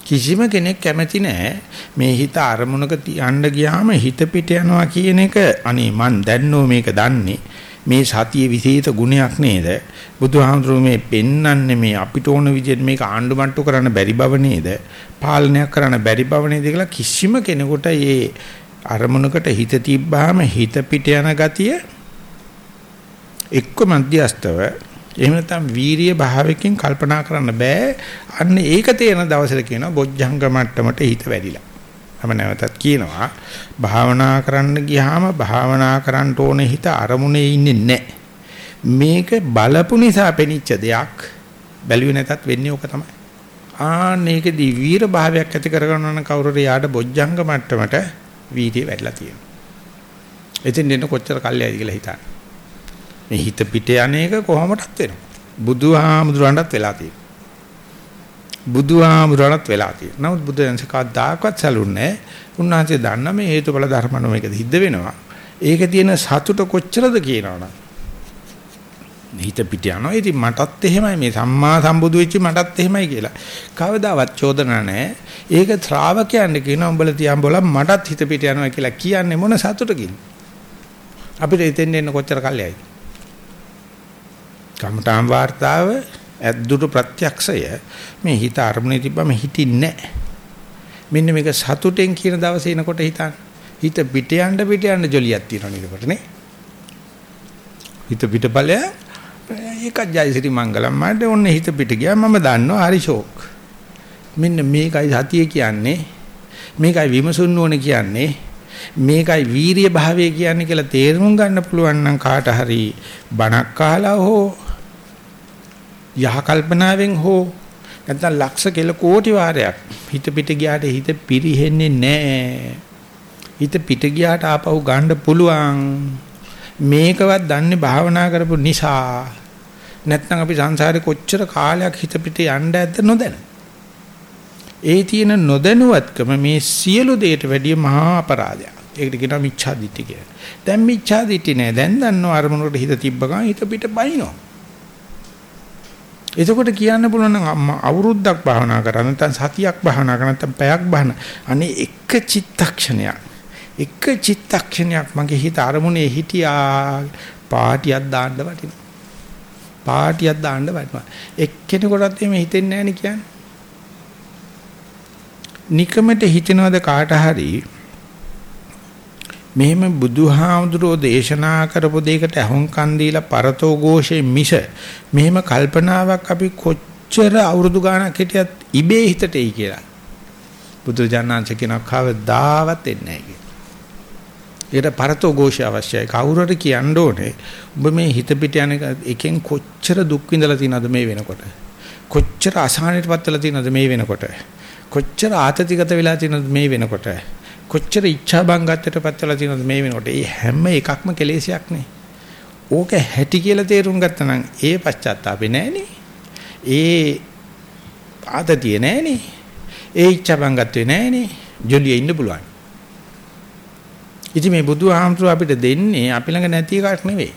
කිසිම කෙනෙක් කැමති නැහැ මේ හිත අරමුණක තියන්න ගියාම හිත පිට යනවා කියන එක අනේ මන් දැන්නෝ මේක දන්නේ මේ සතියේ විශේෂ ගුණයක් නේද බුදුහාමුදුරුවෝ මේ පෙන්වන්නේ මේ අපිට ඕන විදිහට මේක ආණ්ඩුමට්ටු කරන්න බැරි බව නේද පාලනයක් කරන්න බැරි බව නේද කියලා කිසිම කෙනෙකුට මේ අරමුණකට හිත තිබ්බාම හිත පිට යන ගතිය එක්ක මධ්‍යස්තව එහෙම නැත්නම් වීරිය භාවයෙන් කල්පනා කරන්න බෑ. අන්න ඒක තේරෙන දවසට කියනවා බොජ්ජංග මට්ටමට හිත වැඩිලා. මම නැවතත් කියනවා භාවනා කරන්න ගියාම භාවනා කරන්න ඕනේ හිත අරමුණේ ඉන්නේ නැහැ. මේක බලපු නිසා පෙනිච්ච දෙයක් බැලුවේ නැතත් වෙන්නේ ඕක තමයි. ආන්න ඒකදී වීර භාවයක් ඇති කරගන්න නම් කවුරුරි යාට බොජ්ජංග මට්ටමට වීර්යය වැඩිලා තියෙනවා. එතින් දෙන්න කොච්චර කල්යයිද කියලා හිතන්න. මේ හිත පිට යන්නේක කොහොමදත් වෙනවා. බුදුහාමුදුරන්ටත් වෙලා තියෙනවා. බුදුහාමුදුරන්ටත් වෙලා තියෙනවා. නමුත් බුදුන්සේ කවදාකවත් සැලුන්නේ උන්වහන්සේ දන්න මේ හේතුඵල ධර්මන මේක සිද්ධ වෙනවා. ඒක තියෙන සතුට කොච්චරද කියනවනම් හිත පිට යනවා. ඉතින් මටත් එහෙමයි මේ සම්මා සම්බුදු වෙච්ච මටත් එහෙමයි කියලා. කවදාවත් චෝදනා නැහැ. ඒක ශ්‍රාවකයන්ට කියනවා උඹලා තියන් බෝල මටත් හිත පිට යනවා කියලා කියන්නේ මොන සතුටකින්ද? අපිට එතෙන් එන්න කොච්චර කල්යයිද? කමඨාම් වார்த்தාව ඇද්දුට ප්‍රත්‍යක්ෂය මේ හිත අරමුණේ තිබ්බම හිටින්නේ නැහැ. මෙන්න මේක සතුටෙන් කියන දවසේ එනකොට හිතන්න. හිත පිට යන්න පිට යන්න ජොලියක් තියෙනවා නේදකොට නේ. හිත පිටපලය ඒකත් ජයසිරි මංගලම් මාඩ ඔන්න හිත පිට ගියා මම දන්නවා හරි ෂෝක්. මෙන්න මේකයි සතිය කියන්නේ. මේකයි විමසුන්න ඕනේ කියන්නේ. මේකයි වීරිය භාවය කියන්නේ කියලා තේරුම් ගන්න පුළුවන් නම් කාට හරි බණක් අහලා හෝ යහ කල්පනාවෙන් හෝ නැත්නම් ලක්ෂ කෙල කෝටි වාරයක් හිත පිට ගියාට හිත පිරිහෙන්නේ නැහැ. හිත පිට ගියාට ආපහු ගන්න පුළුවන්. මේකවත් දන්නේ භාවනා කරපු නිසා. නැත්නම් අපි සංසාරේ කොච්චර කාලයක් හිත පිට යන්න ඇද්ද නොදැන. ඒ තියෙන නොදැනුවත්කම මේ සියලු දේට වැඩිය මහා අපරාධයක්. ඒකට කියනවා මිච්ඡා දිට්ඨිය කියලා. දැන් මිච්ඡා දිට්ඨිය නෑ. දැන් දන්නව අරමුණකට හිත තිබ්බ ගමන් හිත පිට බයිනවා. එතකොට කියන්න පුළුවන් නම් අවුරුද්දක් භාවනා කරා නැත්නම් සතියක් භාවනා කරා නැත්නම් පැයක් භාවනා. අනේ එක චිත්තක්ෂණයක්. එක චිත්තක්ෂණයක් මගේ හිත අරමුණේ හිටියා. පාටියක් දාන්න වටිනවා. පාටියක් දාන්න වටිනවා. එක්කෙනෙකුටත් එහෙම හිතෙන්නේ නැහැ නේ කියන්නේ. නිකමට හිතනවද කාට හරි මෙහෙම බුදුහාමුදුරෝ දේශනා කරපු දෙයකට අහුම්කන් දීලා පරතෝ ഘോഷේ මිස මෙහෙම කල්පනාවක් අපි කොච්චර අවුරුදු ගානක් හිටියත් ඉබේ හිතට එයි කියලා. බුදුජානනාංශ කෙනා කවදාවත් එන්නේ නැහැ කියලා. ඒකට පරතෝ ഘോഷය අවශ්‍යයි. කවුරුර කියන්න ඕනේ ඔබ මේ හිත පිට යන එකෙන් කොච්චර දුක් විඳලා තියෙනවද මේ වෙනකොට? කොච්චර අසහනයටපත් වෙලා තියෙනවද මේ වෙනකොට? කොච්චර ආතතිගත වෙලා තියෙනවද මේ වෙනකොට? කොච්චර ඉච්ඡා බංගත්තටපත් වෙලා තියෙනවද මේ වෙනකොට? ඒ හැම එකක්ම කෙලෙසයක් නේ. ඕක හැටි කියලා තේරුම් ගත්තා නම් ඒ පශ්චාත්තාපේ නෑනේ. ඒ ආතතිය නෑනේ. ඒ ඉච්ඡා බංගත්තේ නෑනේ. ජොලිය ඉන්න පුළුවන්. ඉතින් මේ බුදුහාමුදුරුව අපිට දෙන්නේ අපි ළඟ නැති එකක් නෙවෙයි.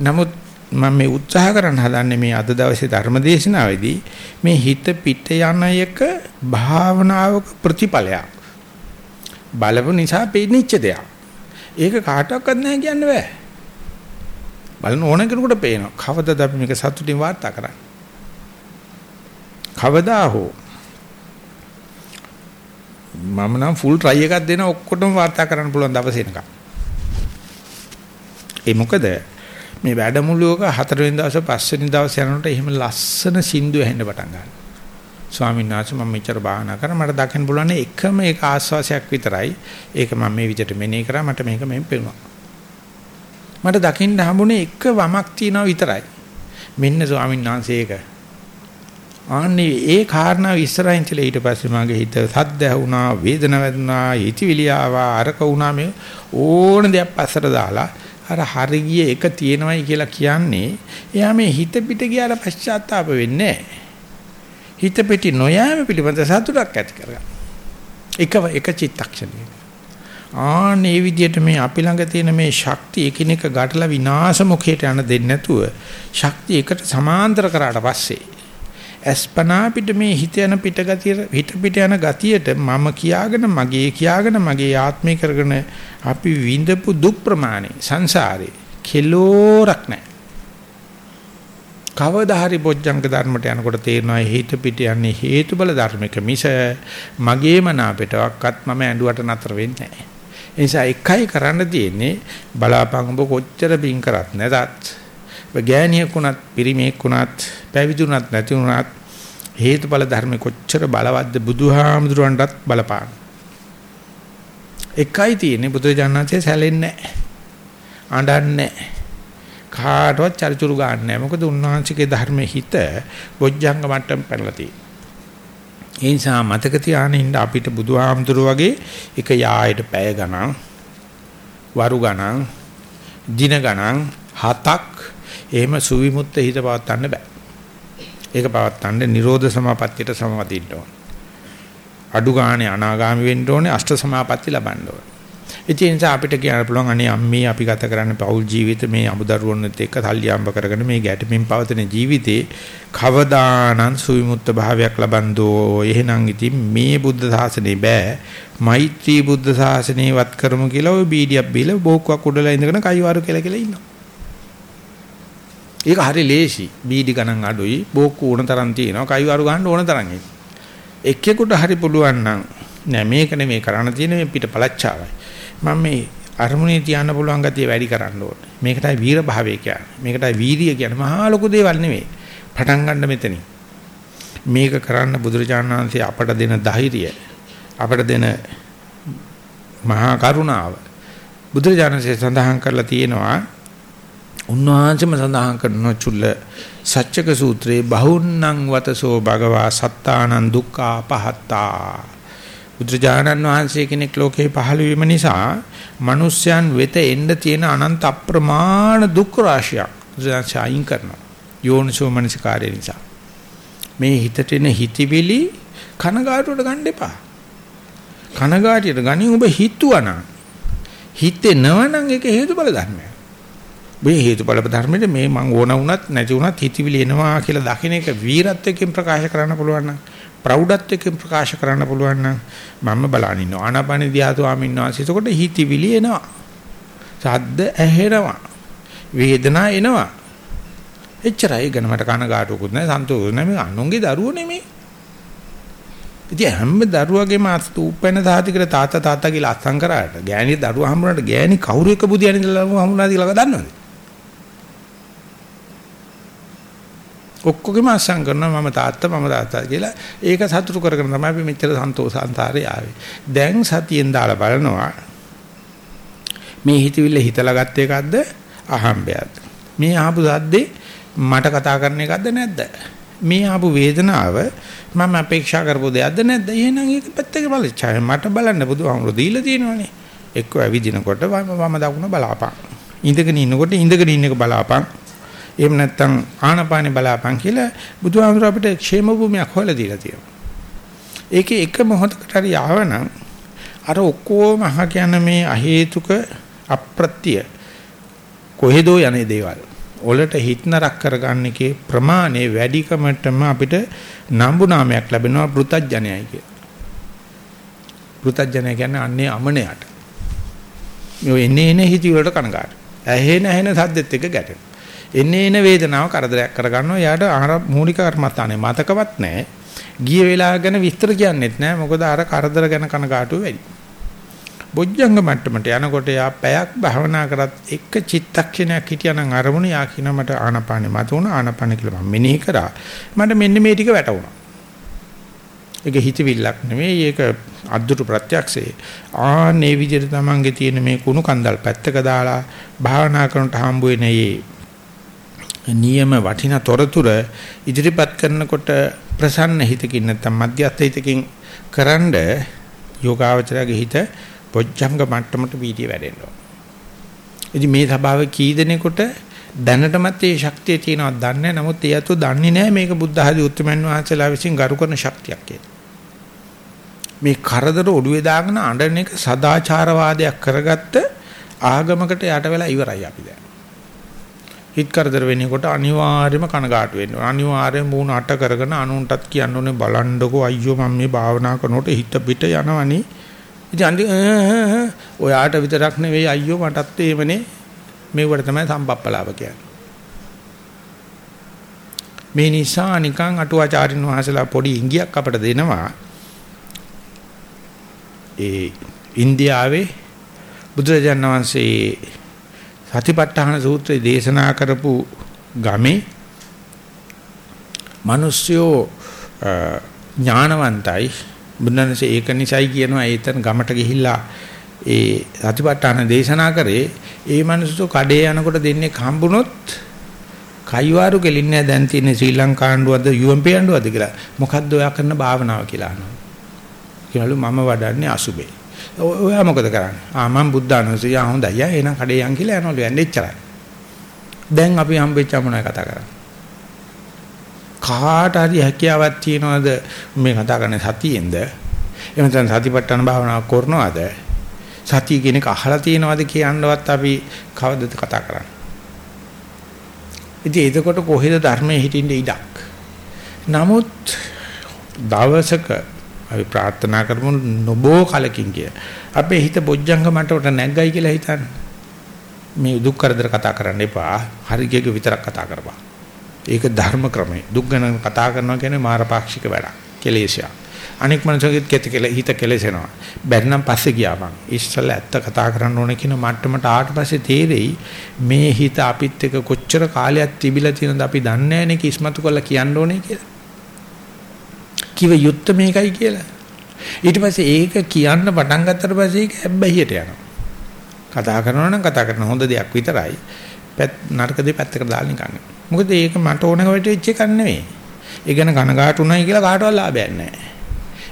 නමුත් මම මේ උත්සාහ කරන්න හදන්නේ මේ අද දවසේ ධර්මදේශනාවේදී මේ හිත පිට යන එක භාවනාවක ප්‍රතිඵලයක්. බලපු නිසා පෙනිච්ච දෙයක්. ඒක කාටවත් නැහැ කියන්න බෑ. බලන ඕන කෙනෙකුට පේනවා. කවදද අපි මේක සතුටින් වාර්තා කරන්නේ? කවදා හෝ මම නම් ෆුල් try එකක් දෙන ඔක්කොටම වාර්තා කරන්න පුළුවන් දවස් එනකම්. ඒ මොකද මේ වැඩමුළුවක හතරවෙනි දවසේ පස්වෙනි දවසේ යනකොට එහෙම ලස්සන සින්දු ඇහෙන්න පටන් ගන්නවා. ස්වාමීන් වහන්සේ මම මෙච්චර භාවනා කරා මට දකින්න පුළුවන් එකම එක ආස්වාසයක් විතරයි. ඒක මම මේ විදිහට මෙනෙහි කරා මට මේක මෙන් පෙනුණා. මට දකින්න හම්බුනේ එක වමක් තියනවා විතරයි. මෙන්න ස්වාමීන් වහන්සේ ඒක. ආන්නේ ඒ කාරණාව ඉස්සරහින් තියලා ඊට පස්සේ මගේ හිත සද්ද ඇහුණා, වේදනාවක් වැදුනා, හිතවිලි ආවා, අරක වුණා මේ ඕන දෙයක් පස්සට දාලා අර හරිය එක තියෙනවයි කියලා කියන්නේ එයා මේ හිත පිට ගියාට පශ්චාත්තාප වෙන්නේ නැහැ. හිත පිටි නොයෑම පිළිබඳ සතුටක් ඇති කරගන්න. එක එක චිත්තක්ෂණයක. ආනේ විදිහට මේ අපි ළඟ තියෙන මේ ශක්තිය එකිනෙක ගැටලා විනාශ මුඛයට යන දෙන්නේ නැතුව ශක්තිය එකට සමාන්තර කරාට පස්සේ අස්පනා පිට මේ හිත යන පිට ගතිය හිත පිට යන ගතියට මම කියාගෙන මගේ කියාගෙන මගේ ආත්මය කරගෙන අපි විඳපු දුක් ප්‍රමාණය සංසාරේ කෙලෝරක් නැහැ කවදා හරි බොජ්ජංග ධර්මයට යනකොට තේරෙනවා හේතු පිට යන්නේ හේතුබල ධර්මික මිස මගේ මන අපිටවත් මම ඇඬුවට නතර වෙන්නේ නැහැ. ඒ නිසා එකයි කරන්න තියෙන්නේ බලාපං ඔබ කොච්චර බින් කරත් නැතත් ගෑණියෙක් වුණත් පිරිමියෙක් වුණත් පැවිදුණත් නැති වුණත් හේතුබල ධර්ම කොච්චර බලවත්ද බුදුහාමුදුරන්ටත් බලපාන. එකයි තියෙන්නේ බුදුජානනාංශය සැලෙන්නේ නැහැ. අඬන්නේ නැහැ. කාටවත් චරිචුරු ගන්න නැහැ. මොකද උන්වහන්සේගේ ධර්මයේ හිත බොජ්ජංග මට්ටම පැනලා තියෙනවා. ඒ නිසා මතක තියාගෙන ඉන්න අපිට බුදුහාමුදුරු වගේ එක යායට පැය ගණන් වරු ගණන් දින ගණන් හතක් එහෙම සුවිමුත්ත හිත පවත්වන්න බෑ. ඒක පවත්වන්න නිරෝධ සමාපත්තියට සමවදින්න ඕන. අඩු ගානේ අනාගාමි වෙන්න ඕනේ අෂ්ට සමාපatti ලබන්න ඕනේ. ඒ නිසා අපිට කියන්න පුළුවන් අනේ අම්මේ අපි ගත කරන්න පෞල් ජීවිත මේ අමුදරුවන්ත් එක්ක සල්ලි අම්බ කරගෙන මේ ගැටමින් පවතින ජීවිතේ කවදානම් සුවිමුත්ත භාවයක් ලබන්දෝ එහෙනම් ඉතින් මේ බුද්ධ ශාසනේ බෑ මෛත්‍රී බුද්ධ ශාසනේ වත් කරමු කියලා ඔය බීඩියක් බීල බෝක්කක් උඩලා ඉඳගෙන කයිවාරු කියලා කියලා ඉන්නවා. ඒක හරි ලේසි. බීඩි ගණන් අඩුයි. බෝක්කු ඕන තරම් තියෙනවා. කයිවාරු ගන්න ඕන තරම් ඉන්නේ. එක්කෙකුට හරි පුළුවන් නම් නෑ මේක නෙමෙයි කරන්න තියෙන්නේ මේ පිට පළච්චාවයි. මම මේ අරමුණේ තියන්න පුළුවන් ගතිය වැඩි කරන්න ඕනේ. මේකටයි වීර භාවය කියන්නේ. මේකටයි වීරිය කියන්නේ. මහා ලොකු දේවල් නෙමෙයි. පටන් ගන්න මෙතනින්. මේක කරන්න බුදුරජාණන් වහන්සේ අපට දෙන ධෛර්යය අපට දෙන මහා කරුණාව බුදුරජාණන්සේ සඳහන් කරලා තියෙනවා උන්වහන්සේම සඳහන් කරන චුල්ල සච්චක සූත්‍රයේ බහුන්නං වතසෝ භගවා සත්තානං දුක්ඛා පහත්තා බුදුරජාණන් වහන්සේ කෙනෙක් ලෝකේ පහළ වීම නිසා මිනිස්යන් වෙත එන්න තියෙන අනන්ත අප්‍රමාණ දුක් රාශියක් බුදුරජාණන් කරනවා. යෝනිසෝ මනසිකාරය නිසා. මේ හිතට එන හිතවිලි කනගාටුවට ගන්න එපා. කනගාටියට ගනින් ඔබ හිතුවනම් හිතේ නවනම් ඒක හේතුඵල ධර්මයක්. මේ හේතුඵල ධර්මෙට මේ මං ඕන වුණත් නැති වුණත් හිතවිලි එනවා කියලා දකින්න එක වීරත්වයෙන් ප්‍රකාශ කරන්න පුළුවන් නම් ප්‍රෞಢත්වයෙන් ප්‍රකාශ කරන්න පුළුවන් නම් මම බලන් ඉන්නවා. ආනාපාන දිහා ස්වාමීන් වහන්සේ. එතකොට හිතවිලි එනවා. සද්ද ඇහෙනවා. වේදනා එනවා. එච්චරයි. ගැන මට කනගාටුකුත් නැහැ. සන්තෝෂ නැහැ. මේ අනුන්ගේ දරුවෝ නෙමෙයි ඉතින් හැම දරුවගේම උපැන්න තාතිකර තාත්තා තාත්තා කියලා අත්සන් කරාට ගෑණි දරුවා හම්බුනට ගෑණි කවුරු එක බුදියන්නේ ඉඳලා හම්බුනාද කියලා දන්නවද? ඔක්කොගෙම අස්සම් කරනවා මම තාත්තා මම තාත්තා කියලා ඒක සතුටු කරගෙන තමයි අපි මෙච්චර සන්තෝෂ අන්තරේ ආවේ. දැන් සතියෙන් දාලා බලනවා මේ හිතවිල්ල හිතලා ගත්ත එකක්ද අහම්බයක්ද? මේ ආපු සද්දේ මට කතා කරන එකක්ද නැද්ද? මේ ආපු වේදනාව මම අපේක්ෂා කරපු දෙයක්ද නැද්ද? එහෙනම් ඒක පැත්තක බලච්චාය මට බලන්න බුදුහාමුදුරු දීලා තියෙනවානේ. එක්ක ඇවිදිනකොට වම දකුණ බලාපන්. ඉඳගෙන ඉන්නකොට ඉඳගෙන ඉන්න එක බලාපන්. එහෙම නැත්නම් ආනපානෙ බලාපන් කියලා බුදුහාමුදුර අපිට ക്ഷേම භූමියක් හොයලා දීලා තියෙනවා. ඒකේ එක මොහොතකට හරි ආවනම් අර ඔක්කොම අහ කියන මේ අහේතුක අප්‍රත්‍ය කොහෙදෝ යන්නේ දේවල්. ඔලට හිටනරක් කරගන්න එකේ ප්‍රමාණය වැඩිකමටම අපිට නම්බු නාමයක් ලැබෙනවා පෘතජ්ජනයයි කිය. පෘතජ්ජනය කියන්නේ අන්නේ අමනයට. මේ එන්නේ එනේ හිති වලට කනගාට. ඇහෙන ඇහෙන සද්දෙත් එක ගැටෙනවා. එන්නේ එන වේදනාව කරදරයක් කරගන්නවා. යාට ආහාර මූලික කර්මස්ථානේ මතකවත් නැහැ. ගිය වෙලාව ගැන විස්තර කියන්නෙත් නැහැ. මොකද අර කරදර ගැන කනගාටුව වැඩි. බොජ්ජංග මට්ටමට යනකොට යා පැයක් භවනා කරත් එක චිත්තක්ෂණයක් හිටියානම් අරමුණ යා කියන මට ආනපානෙ මත උන ආනපානෙ කියලා මම මෙනෙහි කරා. මට මෙන්න මේ ටික වැටුණා. ඒක හිතවිල්ලක් නෙමෙයි ඒක අද්දුරු ප්‍රත්‍යක්ෂේ. ආන්නේ විදිහට තමන්ගේ තියෙන මේ කුණු කන්දල් පැත්තක දාලා භාවනා කරනට හම්බ වෙන්නේ නියම වටිනා තොරතුර ඉදිරිපත් කරනකොට ප්‍රසන්න හිතකින් නැත්නම් මධ්‍යස්ථ හිතකින් කරන්ඩ යෝගාවචරගේ හිත පොච්චංග මට්ටමට වීර්ය වැඩෙනවා. ඉතින් මේ සභාවේ කී දෙනෙකුට දැනටමත් ඒ ශක්තිය තියෙනවද දන්නේ නැහැ. නමුත් ඒ අතෝ දන්නේ නැහැ මේක බුද්ධ ආදී උත්තරමන් වහන්සේලා විසින් ගරු කරන ශක්තියක් කියලා. මේ කරදර ඔළුවේ දාගෙන අඬන එක සදාචාරවාදයක් කරගත්ත ආගමකට යට වෙලා ඉවරයි අපි දැන්. හිත කරදර වෙනකොට අනිවාර්යයෙන්ම කනගාටු වෙන්න ඕන. අනිවාර්යයෙන් මූණ අට කරගෙන අනුන්ටත් කියන්න ඕනේ බලන්නකෝ අයියෝ මම මේ භාවනා කරනකොට හිත පිට යනවනේ. ඉතින් අන්ති ඔයාට විතරක් නෙවෙයි අයියෝ මටත් එහෙමනේ. මේවට තමයි සම්පප්පලාව කියන්නේ. මේ නිසා නිකන් අටුවාචාරින් වහන්සේලා පොඩි ඉඟියක් අපට දෙනවා. ඒ ඉන්දියාවේ බුදුරජාණන් වහන්සේ සතිපට්ඨාන සූත්‍රය දේශනා කරපු ගමේ මිනිස්සුયો ඥානවන්තයි බුදුන්සේ ඒක නිසයි කියනවා ඒතන ගමට ගිහිල්ලා ඒ සතිපට්ඨාන දේශනා කරේ ඒ මිනිස්සු කඩේ යනකොට දෙන්නේ හම්බුනොත් කයිවාරු කෙලින්නේ දැන් තියෙන ශ්‍රී ලංකාණ්ඩුවද UMP ආණ්ඩුවද කියලා මොකද්ද ඔයා කරන භාවනාව කියලා අහනවා. කියනලු මම වඩන්නේ අසුබේ. ඔයා මොකද කරන්නේ? ආ මම බුද්ධානුස්සතිය හොඳයි. යා එහෙනම් කඩේ යන් කියලා යනවලු යන්නේ එච්චරයි. දැන් අපි හම්බෙච්ච මොනවයි කතා කරන්නේ? කාට හරි හැකියාවක් තියනවද මේ කතා කරන්නේ සතියෙන්ද? එහෙම නැත්නම් සතිපට්ඨාන භාවනාව කරනවද? සතිය කියන එක අහලා තියෙනවද කියනවත් අපි කවදද කතා කරන්නේ? ඉතින් එතකොට කොහෙද ධර්මයේ හිටින්න ඉඩක්? නමුත් දවසක අපි ප්‍රාර්ථනා කරමු නොබෝ කලකින් කිය. අපේ හිත බොජ්ජංග මටට නැග්ගයි කියලා හිතන්නේ. මේ දුක් කරදර කතා කරන්න එපා. හරියක විතරක් කතා කරපන්. ඒක ධර්ම ක්‍රමය. දුක් ගැන කතා කරනවා කියන්නේ මාරපාක්ෂික වැඩක්. කෙලෙසියක්. අනෙක් මනුස්සයෙක් කෙත කෙල හිත කෙලෙසෙනවා. බැරි නම් පස්සේ ගියාපන්. ඉස්සල්ලා ඇත්ත කතා කරන්න ඕනේ කියන මට්ටමට ආවට පස්සේ තේරෙයි මේ හිත අපිත් එක්ක කොච්චර කාලයක් තිබිලා තියෙනවද අපි දන්නේ නැහැ නේ කිස්මතු කරලා කියන්න ඕනේ කියලා. කිව යුත්ත මේකයි කියලා. ඊට පස්සේ ඒක කියන්න පටන් ගත්තට පස්සේ ඒක හැබ්බැහියට යනවා. කතා කරනවා නම් කතා කරන හොඳ දෙයක් විතරයි. නරක දෙයක් පැත්තකට දාලා නිකන්. මොකද ඒක මට ඕන වෙච්ච එකක් නෙවෙයි. ඒ ගැන කනගාටුුණයි කියලා කාටවත් ලාභයක් නැහැ.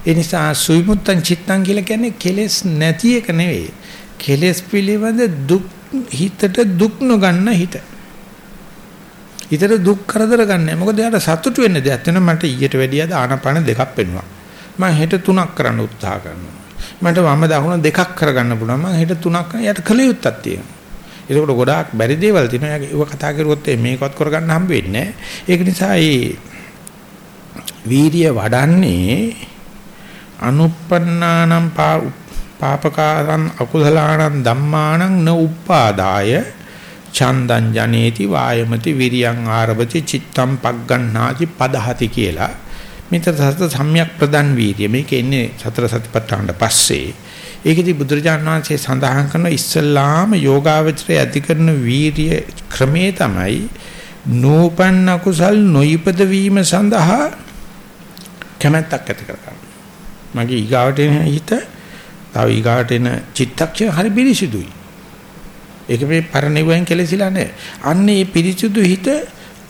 ඒ නිසා සුවිමුත්තං චිත්තං කියලා කියන්නේ කෙලෙස් නැති එක නෙවෙයි. කෙලෙස් පිළිබඳ දුක් හිතට දුක් නොගන්න හිත. හිතට දුක් කරදර ගන්න. මොකද එයාට සතුටු වෙන්න දෙයක් වෙන මට ඊට වැඩිය ආනපන දෙකක් වෙනවා. මම හෙට තුනක් කරන්න උත්සාහ කරනවා. මට වම දකුණ දෙකක් කරගන්න පුළුවන්. මම හෙට තුනක් යට කළ යුත්තක් තියෙනවා. ඒකට ගොඩාක් බැරි දේවල් තියෙනවා. ඒක කතා කරුවොත් මේකවත් කරගන්න හම්බ වෙන්නේ නැහැ. ඒක නිසා මේ වීර්ය වඩන්නේ අනුප්පන්නානම් පාපකාරං අකුසලාණං ධම්මාණං න උපාදාය චන්දං ජනේති වායමති විරියං ආරභති චිත්තම් පග්ගණ්ණාති පදහති කියලා මෙතන සත සම්‍යක් ප්‍රදන් වීර්ය මේක එන්නේ සතර සතිපට්ඨානට පස්සේ ඒකෙදි බුදුරජාණන් වහන්සේ සඳහන් කරන ඉස්සල්ලාම යෝගාවචරය ඇති කරන වීර්ය ක්‍රමේ තමයි නූපන්න කුසල් නොයිපද වීම සඳහා කැමැත්තක් ඇති කරගන්න. මගේ ඊගාවට එන හිත තව ඊගාවට එන චිත්තක්ෂය හරි පිරිසිදුයි. ඒක මේ පරිණිවෙන් කෙලසිලා නැහැ. අන්න මේ පිරිසිදු හිත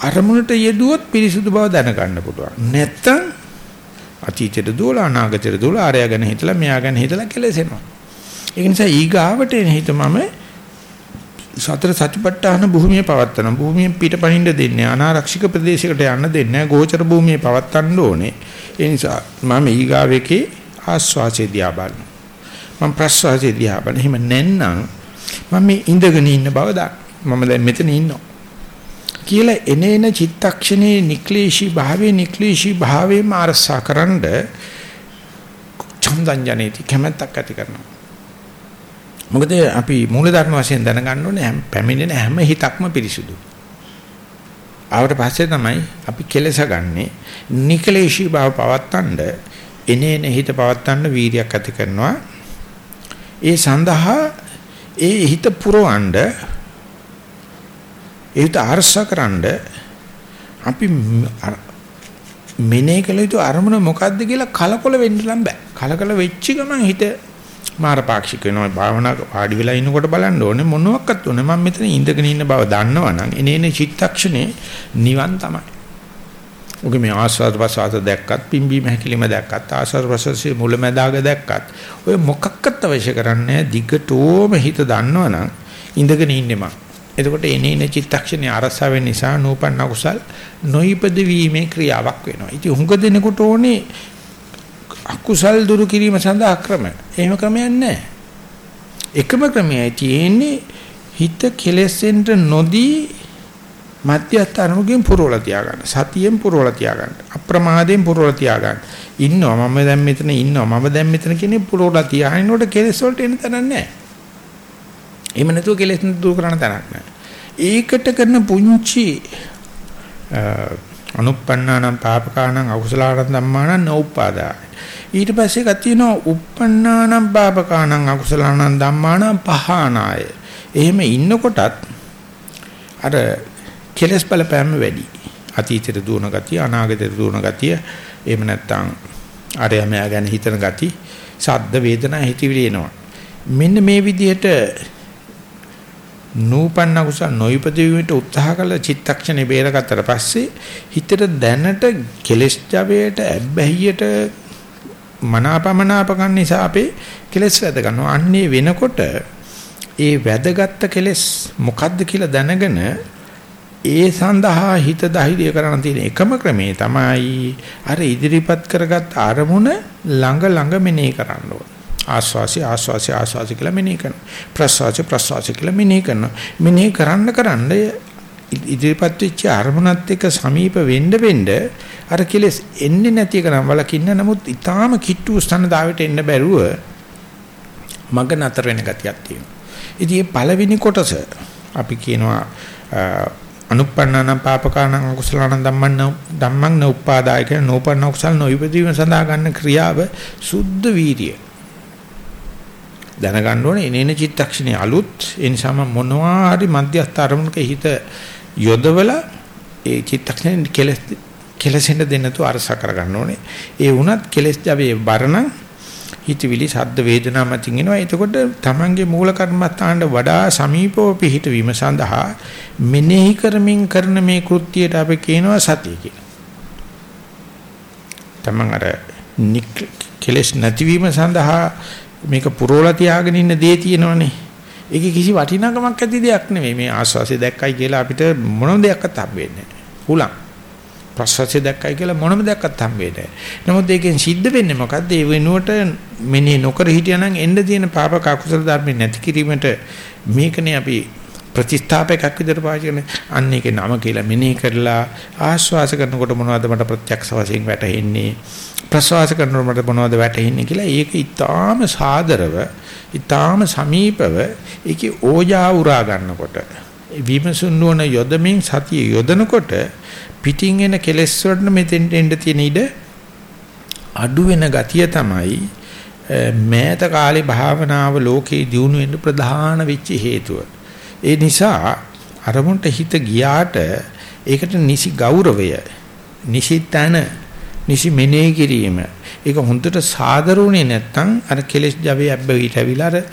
අරමුණට යෙදුවොත් පිරිසිදු බව දැනගන්න පුළුවන්. නැත්තම් අතීතයට දුවලා අනාගතයට දුවලා ආරය ගැන හිතලා මෙයා ගැන හිතලා කෙලසෙනවා. ඒ නිසා ඊගාවට එන හිත මම සතර සතිපට්ඨාන භූමියේ පවත්තන භූමියෙන් පිටපණින්න දෙන්නේ අනාරක්ෂිත ප්‍රදේශයකට යන්න දෙන්නේ ගෝචර භූමියේ පවත්තන්න ඕනේ ඒ නිසා මම ඊගාවෙකේ ආස්වාසේ දිහා බලනවා මම ප්‍රස්වාසේ දිහා බලන හිම නැන්නම් මම මේ ඉඳගෙන ඉන්න බව දන්න මම දැන් මෙතන ඉන්නවා කියලා එනේන චිත්තක්ෂණේ නික්ලේශී භාවයේ නික්ලේශී භාවයේ මාරසකරනද චන්දං ජනේති කැමැත්තක් ඇති කරනවා මොකද අපි මූලධර්ම වශයෙන් දැනගන්න ඕනේ හැම පැමිණෙන හැම හිතක්ම පිරිසුදු. ආවට පස්සේ තමයි අපි කෙලසගන්නේ නිකලේශී බව පවත්තන්න එනේන හිත පවත්තන්න වීරියක් ඇති කරනවා. ඒ සඳහා ඒ හිත පුරවන්න ඒත් අරසකරනද අපි මෙනේ කළ යුතු අරමුණ මොකද්ද කියලා කලකොල වෙන්න නම් බෑ. කලකොල වෙච්ච ගමන් හිත මාරපාක්ෂික වෙනවා භාවනා වාඩි වෙලා ඉන්නකොට බලන්න ඕනේ මොනවත් ඕනේ මම මෙතන ඉඳගෙන ඉන්න බව දන්නවනම් එනේන චිත්තක්ෂණේ නිවන් තමයි. ඔගේ මේ ආස්වාද ප්‍රසආත දැක්කත් පිම්බීම හැකිලිම දැක්කත් ආස්වාද ප්‍රසස්සේ මුලැමැදාග දැක්කත් ඔය මොකක්වත් අවශ්‍ය කරන්නේ දිගටම හිත දන්නවනම් ඉඳගෙන ඉන්නේ මං. එතකොට එනේන චිත්තක්ෂණේ අරසා වෙන නිසා නූපන්න කුසල් නොයිපද වීමේ ක්‍රියාවක් වෙනවා. ඉතින් හුඟ දෙනකොට ඕනේ අකුසල් දුරු කිරීම සඳහා ක්‍රම. එහෙම ක්‍රමයක් නැහැ. එකම ක්‍රමයයි තියෙන්නේ හිත කෙලෙසෙන්ට නොදී මධ්‍යස්ථ අනුගෙන් පුරවලා තියාගන්න. සතියෙන් පුරවලා තියාගන්න. අප්‍රමාදයෙන් පුරවලා තියාගන්න. ඉන්නවා මම දැන් මෙතන ඉන්නවා මම දැන් මෙතන කියන්නේ පුරවලා තියාගෙනනකොට කෙලෙස් වලට එන තැනක් නැහැ. එහෙම නැතුව කෙලෙස් දුරු කරන්න තැනක් නැහැ. ඒකට කරන පුංචි අනුප්පන්නානම් පාපකානම් අකුසලානම් ධම්මානම් නෝපාදාය ඊට පස්සේ එකක් තියෙනවා uppannānaṁ pāpakānaṁ akusalaṇaṁ dhammānaṁ pahānāය. එහෙම ඉන්නකොටත් අර කෙලස් බලපෑම වැඩි. අතීතයට දුවන ගතිය, අනාගතයට දුවන ගතිය, එහෙම නැත්නම් අරයමයා ගැන හිතන ගතිය, සද්ද වේදනා හිතවිලි එනවා. මෙන්න මේ විදිහට නූපන්න කුසල නොයිපදීමට උත්සාහ කළ චිත්තක්ෂණේ බේරගත්තට පස්සේ හිතට දැනට කෙලස් ජවයට ඇබ්බැහියට මනාපමනාප ගන්න නිසා අපේ කෙලස් වැද ගන්නවා. අන්නේ වෙනකොට ඒ වැදගත් කෙලස් මොකද්ද කියලා දැනගෙන ඒ සඳහා හිත දහිරිය කරන්න තියෙන එකම ක්‍රමේ තමයි අර ඉදිරිපත් කරගත් අරමුණ ළඟ ළඟ මෙනෙහි කරන්න ඕන. ආස්වාසි ආස්වාසි ආස්වාසි කියලා මෙනෙහි කරනවා. ප්‍රස්වාසි ප්‍රස්වාසි කියලා මෙනෙහි කරනවා. මෙනෙහි කරන්න කරන්න ඉදිරිපත් වෙච්ච අරමුණත් එක්ක සමීප වෙන්න වෙන්න අර කෙලස් එන්නේ නැති එක නම් වලකින්න නමුත් ඊටාම කිට්ටු ස්ථන දාවට එන්න බැරුව මග නතර වෙන ගතියක් තියෙනවා. ඉතින් මේ පළවෙනි කොටස අපි කියනවා අනුප්පන්නානම් පාපකානම් අකුසලානම් ධම්මං ධම්මං නෝපාදාය කියන නෝපන්න කුසල නොයිපදීම සඳහා ගන්න ක්‍රියාව සුද්ධ වීරිය. දැනගන්න ඕනේ එනේන චිත්තක්ෂණේ අලුත් ඒ නිසාම මොනවා හරි මධ්‍යස්ථ අරමුණක හිත යොදවලා ඒ චිත්තක්ෂණේ කෙලස් කෙලසෙන්න දෙන්න තු අරස කරගන්න ඕනේ. ඒ වුණත් කෙලස් ජවයේ බරණ හිතවිලි සද්ද වේදනා මතින් එනවා. එතකොට තමන්ගේ මූල කර්මස්ථානට වඩා සමීපව පිහිටවීම සඳහා මෙනෙහි කරමින් කරන මේ කෘත්‍යයට අපි කියනවා සතිය කියලා. තමන් අර කෙලස් නැතිවීම සඳහා මේක පුරවලා තියාගෙන ඉන්න දේ තියෙනවනේ. ඒකේ කිසි වටිනාකමක් ඇති දෙයක් නෙමෙයි. මේ ආස්වාසිය දැක්කයි කියලා අපිට මොන දෙයක්වත් හම්බෙන්නේ නැහැ. හුලං. ප්‍රසවාසය දැක්කයි කියලා මොනම දෙයක්වත් හම්බෙන්නේ නැහැ. නමුත් ඒකෙන් සිද්ධ වෙන්නේ මොකද්ද? ඒ වෙනුවට මෙනේ නොකර හිටියනම් එන්න තියෙන පාපක අකුසල ධර්ම නැති කිරීමට මේකනේ අපි ප්‍රතිස්ථාපකයක් විදිහට පාවිච්චි කරන්නේ. අන්න ඒකේ නම කියලා මෙනේ කරලා ආස්වාස කරනකොට මොනවද මට ප්‍රත්‍යක්ෂ වශයෙන් වැටහෙන්නේ? ප්‍රසවාස කරනකොට මට මොනවද වැටහෙන්නේ කියලා ඒක ඊටාම සාදරව, ඊටාම සමීපව ඒකේ ඕජා උරා ගන්නකොට විමසුන් නොවන යොදමින් සතිය යොදනකොට පිටින් එන කෙලෙස් වලට මෙතෙන්ට එන්න තියෙන ඉඩ අඩු වෙන ගතිය තමයි මෑත කාලේ භාවනාව ලෝකේ දියුණු වෙන්න ප්‍රධාන වෙච්ච හේතුව. ඒ නිසා අරමුණට හිත ගියාට ඒකට නිසි ගෞරවය, නිසි තන, නිසි මෙනෙහි කිරීම. ඒක හොඳට සාදරුුනේ නැත්නම් අර කෙලෙස් ජවයේ ඇබ්බවිට ඇවිලා අර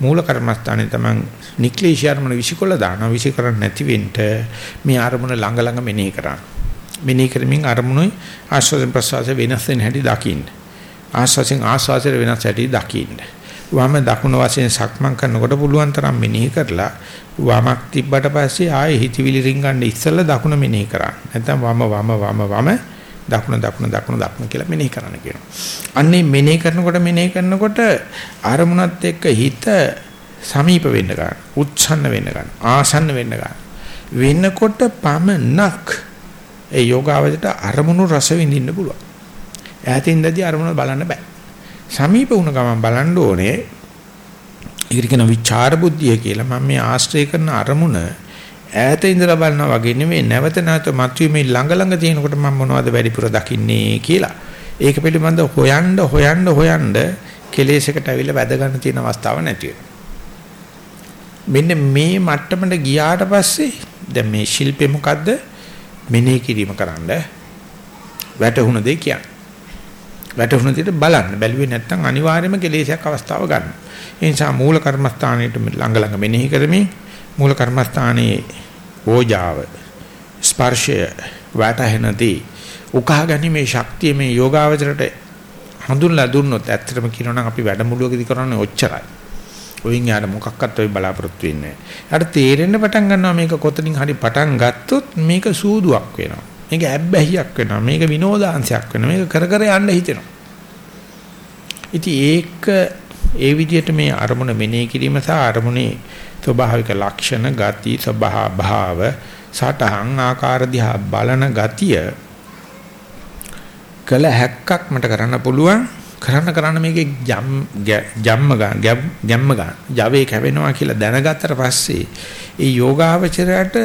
මූල කර්මස්ථානේ තමන් නික්ලේශ අරමුණ විසිකොල දානවා විසිකරන්න නැති වෙන්න මේ අරමුණ ළඟ ළඟ මෙනෙහි කරන්න. මෙනෙහි කරමින් අරමුණුයි ආස්වාද ප්‍රසවාස වෙනස් වෙන හැටි දකින්න. ආස්වාසෙන් ආස්වාසයට වෙනස් හැටි දකින්න. වම දකුණ වශයෙන් සක්මන් කරනකොට පුළුවන් තරම් මෙනෙහි කරලා වමක් තිබ්බට පස්සේ ආයේ හිතවිලි රින්ගන්න ඉස්සෙල්ලා දකුණ මෙනෙහි කරන්න. නැත්නම් වම වම වම වම දකුණ දකුණ දකුණ දකුණ කියලා මෙනෙහි කරන්න කියනවා. අන්නේ මෙනෙහි කරනකොට මෙනෙහි කරනකොට අරමුණත් එක්ක හිත සමීප වෙන්න ගන්න. උච්ඡන්න වෙන්න ගන්න. ආසන්න වෙන්න ගන්න. වෙනකොට පමනක් ඒ යෝගාවචරයට අරමුණු රස විඳින්න පුළුවන්. ඈතින් දැදී අරමුණ බලන්න බෑ. සමීප වුණ ගමන් බලන්න ඕනේ. ඒකට කියන විචාර බුද්ධිය කියලා මම මේ ආශ්‍රය කරන අරමුණ ඈත ඉඳලා බලනවා වගේ නෙමෙයි නැවත නැවත මතුවීමේ ළඟ ළඟ තියෙනකොට මම මොනවද වැඩිපුර දකින්නේ කියලා. ඒක පිළිබඳ හොයන්න හොයන්න හොයන්න කෙලෙසකට ඇවිල්ලා වැද ගන්න තියෙන අවස්ථාවක් නැති මෙන්න මේ මට්ටමට ගියාට පස්සේ දැන් මේ ශිල්පේ මොකද්ද? මෙනෙහි කිරීම කරන්න වැටහුණ දෙය කියන්නේ. වැටහුණ දෙයට බලන්න. බැලුවේ නැත්නම් අනිවාර්යයෙන්ම කෙලෙසයක් අවස්ථාව ගන්න. ඒ නිසා මූල කර්මස්ථානයේ ළඟ ළඟ මෙනෙහි කරමින් මූල කර්මස්ථානයේ ඕජාව ස්පර්ශය වැටහෙනදී උකහා ගැනීමේ ශක්තිය මේ යෝගාවචරයට හඳුන්ලා දුන්නොත් ඇත්තටම කියනවා නම් අපි වැඩමුළුවකදී කරන්නේ ඔච්චරයි. ඔයින් යාර මොකක්වත් ඔය බලාපොරොත්තු වෙන්නේ නැහැ. යාට තේරෙන්න පටන් ගන්නවා මේක කොතනින් හරි පටන් ගත්තොත් මේක සූදුවක් වෙනවා. මේක ඇබ්බැහියක් වෙනවා. මේක විනෝදාංශයක් වෙනවා. මේක කර කර යන්න හිතෙනවා. ඉතින් ඒක ඒ විදිහට මේ අරමුණ මෙනෙහි කිරීම සහ අරමුණේ ස්වභාවික ලක්ෂණ ගති ස්වභාව භාව සටහන් ආකාර දිහා බලන ගතිය කළ හැක්කක් මට කරන්න පුළුවන් කරන්න කරන්න මේකේ ජම් ජම්ම ගන්න ගැම්ම ගන්න. ජවයේ කැවෙනවා කියලා දැනගත්තට පස්සේ ඒ යෝගාවචරයට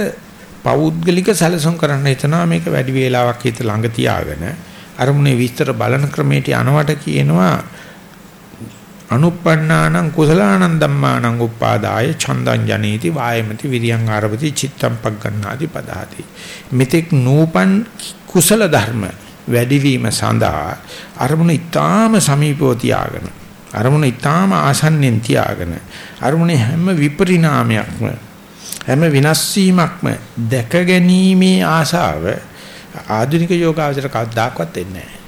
පෞද්ගලික සැලසුම් කරන්න හිතනවා. මේක වැඩි වේලාවක් හිත ළඟ තියාගෙන අරමුණේ විස්තර බලන ක්‍රමයට යනවට කියනවා අනුප්පන්නානං කුසලානං ධම්මානං උපාදාය චන්දං ජනේති වායමති විරියං ආරභති චිත්තම් පග්ගණ්ණාදි පදාති. මෙතෙක් නූපන් කුසල ධර්ම වැඩිවීම සඳහා අරමුණ ඊටාම සමීපව තියාගෙන අරමුණ ඊටාම ආසන්නෙන් තියාගෙන අරමුණේ හැම විපරිණාමයක්ම හැම විනාශ වීමක්ම දැක ගැනීමේ ආශාව ආධුනික යෝගාවචර කවදාකවත් එන්නේ නැහැ.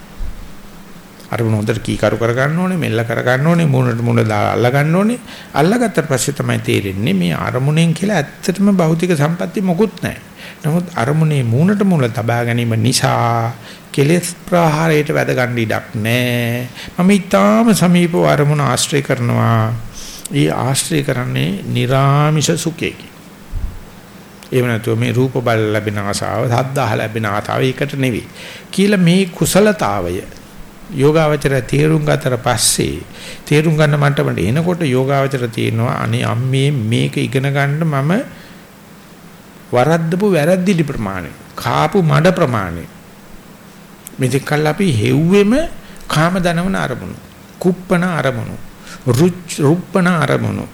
අරමුණ හොඳට කීකරු කර ගන්න ඕනේ, මෙල්ල කර ගන්න ඕනේ, මූණට මූණ දාලා අල්ල ගන්න ඕනේ. අල්ලගත්තට පස්සේ තමයි තේරෙන්නේ මේ අරමුණෙන් කියලා ඇත්තටම භෞතික සම්පatti මොකුත් නැහැ. නමුත් අරමුණේ මූණට මූණ තබා ගැනීම නිසා කෙලෙස් ප්‍රහාරයට වැද ගන්න ඉඩක් නැහැ. මම ඊටාම සමීපව අරමුණ ආශ්‍රය කරනවා. ඒ ආශ්‍රය කරන්නේ निराமிෂ සුඛයකි. එහෙම නැතුව මේ රූප බල ලැබෙන ආසාව, සද්දාහ ලැබෙන ආතාව ඒකට නෙවෙයි. කියලා මේ කුසලතාවය යෝගාවචර තේරුම් ගතට පස්සේ තේරුම් ගන්න මට්ටමට එනකොට යෝගාවචර තියෙනවා අනේ අම්මේ මේක ඉගෙන ගන්න මම වරද්දපු වැරද්දිලි ප්‍රමාණය කාපු මඩ ප්‍රමාණය. මෙතෙක් කල් අපි හෙව්වෙම කාම දනවන අරමුණු කුප්පන අරමුණු රුප්පන අරමුණු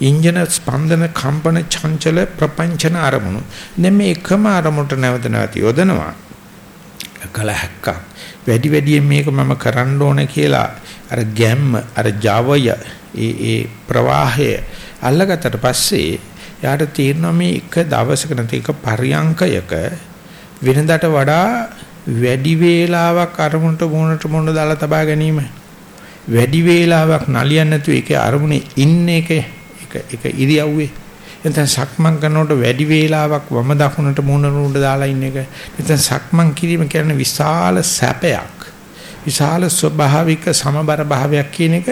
ඉන්ජන ස්පන්දන කම්පන චංචල ප්‍රපංචන අරමුණු. දැන් මේ එකම අරමුණට නැවත නැවත යොදනවා. කලහක්ක වැඩි වැඩියෙන් මේක මම කරන්න ඕන කියලා අර ගැම්ම අර ජවය ඒ ඒ ප්‍රවාහය අල්ලගත්තට පස්සේ යාට තීරණ මේ එක දවසක නැති එක පරියංකයක වෙනදාට වඩා වැඩි වේලාවක් අරමුණට මොනට මොන දාලා තබා ගැනීම. වැඩි වේලාවක් නලියන්නේ නැතුව ඒකේ අරමුණේ ඉන්න එක එක එක ඉරියව්වේ. එතන සක්මන් කරනකොට වැඩි වේලාවක් වම දකුණට මුණ නුඩ දාලා ඉන්න එක. එතන සක්මන් කිරීම කියන්නේ විශාල සැපයක්. විශාල ස්වභාවික සමබර භාවයක් කියන එක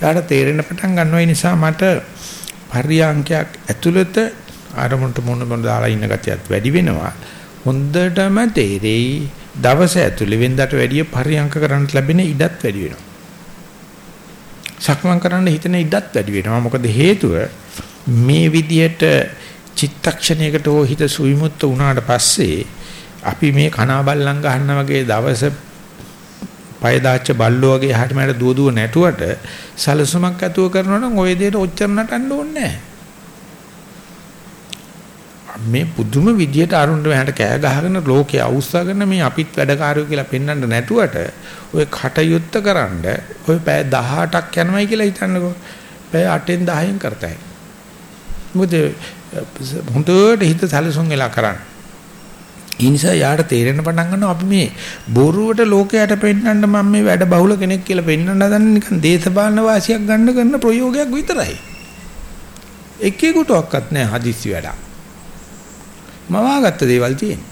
යාට තේරෙන්න පටන් ගන්නවා. නිසා මට පරියන්කයක් ඇතුළත ආරමුණට මුණ මුණ දාලා ඉන්න ගතියත් වැඩි වෙනවා. හොඳටම තේරෙයි දවස ඇතුළේ වෙනදාට වැඩිය පරියන්ක කරන්න ලැබෙන ඉඩත් වැඩි වෙනවා. සක්මන් කරන්න හිතෙන ඉඩත් වැඩි වෙනවා. මොකද හේතුව මේ විදියට චිත්තක්ෂණයකට හෝ හිත සුවිමුත්ත වුණාට පස්සේ අපි මේ කනාබල්ලන් ගහන්න වගේ දවස පය දාච්ච බල්ලෝ වගේ එහාට මෙහාට දුව දුව නැටුවට සලසුමක් ඇතුව කරනවා නම් ওই දෙයට ඔච්චර නටන්න ඕනේ මේ පුදුම විදියට අරුණ්ඩ මෙහාට කෑ ගහගෙන ලෝකේ අවුස්සගෙන මේ අපිත් වැඩකාරයෝ කියලා පෙන්වන්න නැටුවට ඔය කටයුත්ත කරන්න ඔය පැය 18ක් යනවයි කියලා හිතන්නකෝ. පැය 8න් 10න් කරතයි. මොකද හොඳට හිත සැලසුම් වෙලා කරන්න. ඒ නිසා යාට තේරෙන පටන් ගන්නවා අපි මේ බොරුවට ලෝකයට පෙන්නන්න මම මේ වැඩ බහුල කෙනෙක් කියලා පෙන්වන්න හදන්නේ නිකන් දේශපාලන වාසියක් ගන්න කරන ප්‍රයෝගයක් විතරයි. එකෙකුටවත් නැහැ හදිස්සි වැඩක්. මවාගත්ත දේවල් තියෙන්නේ.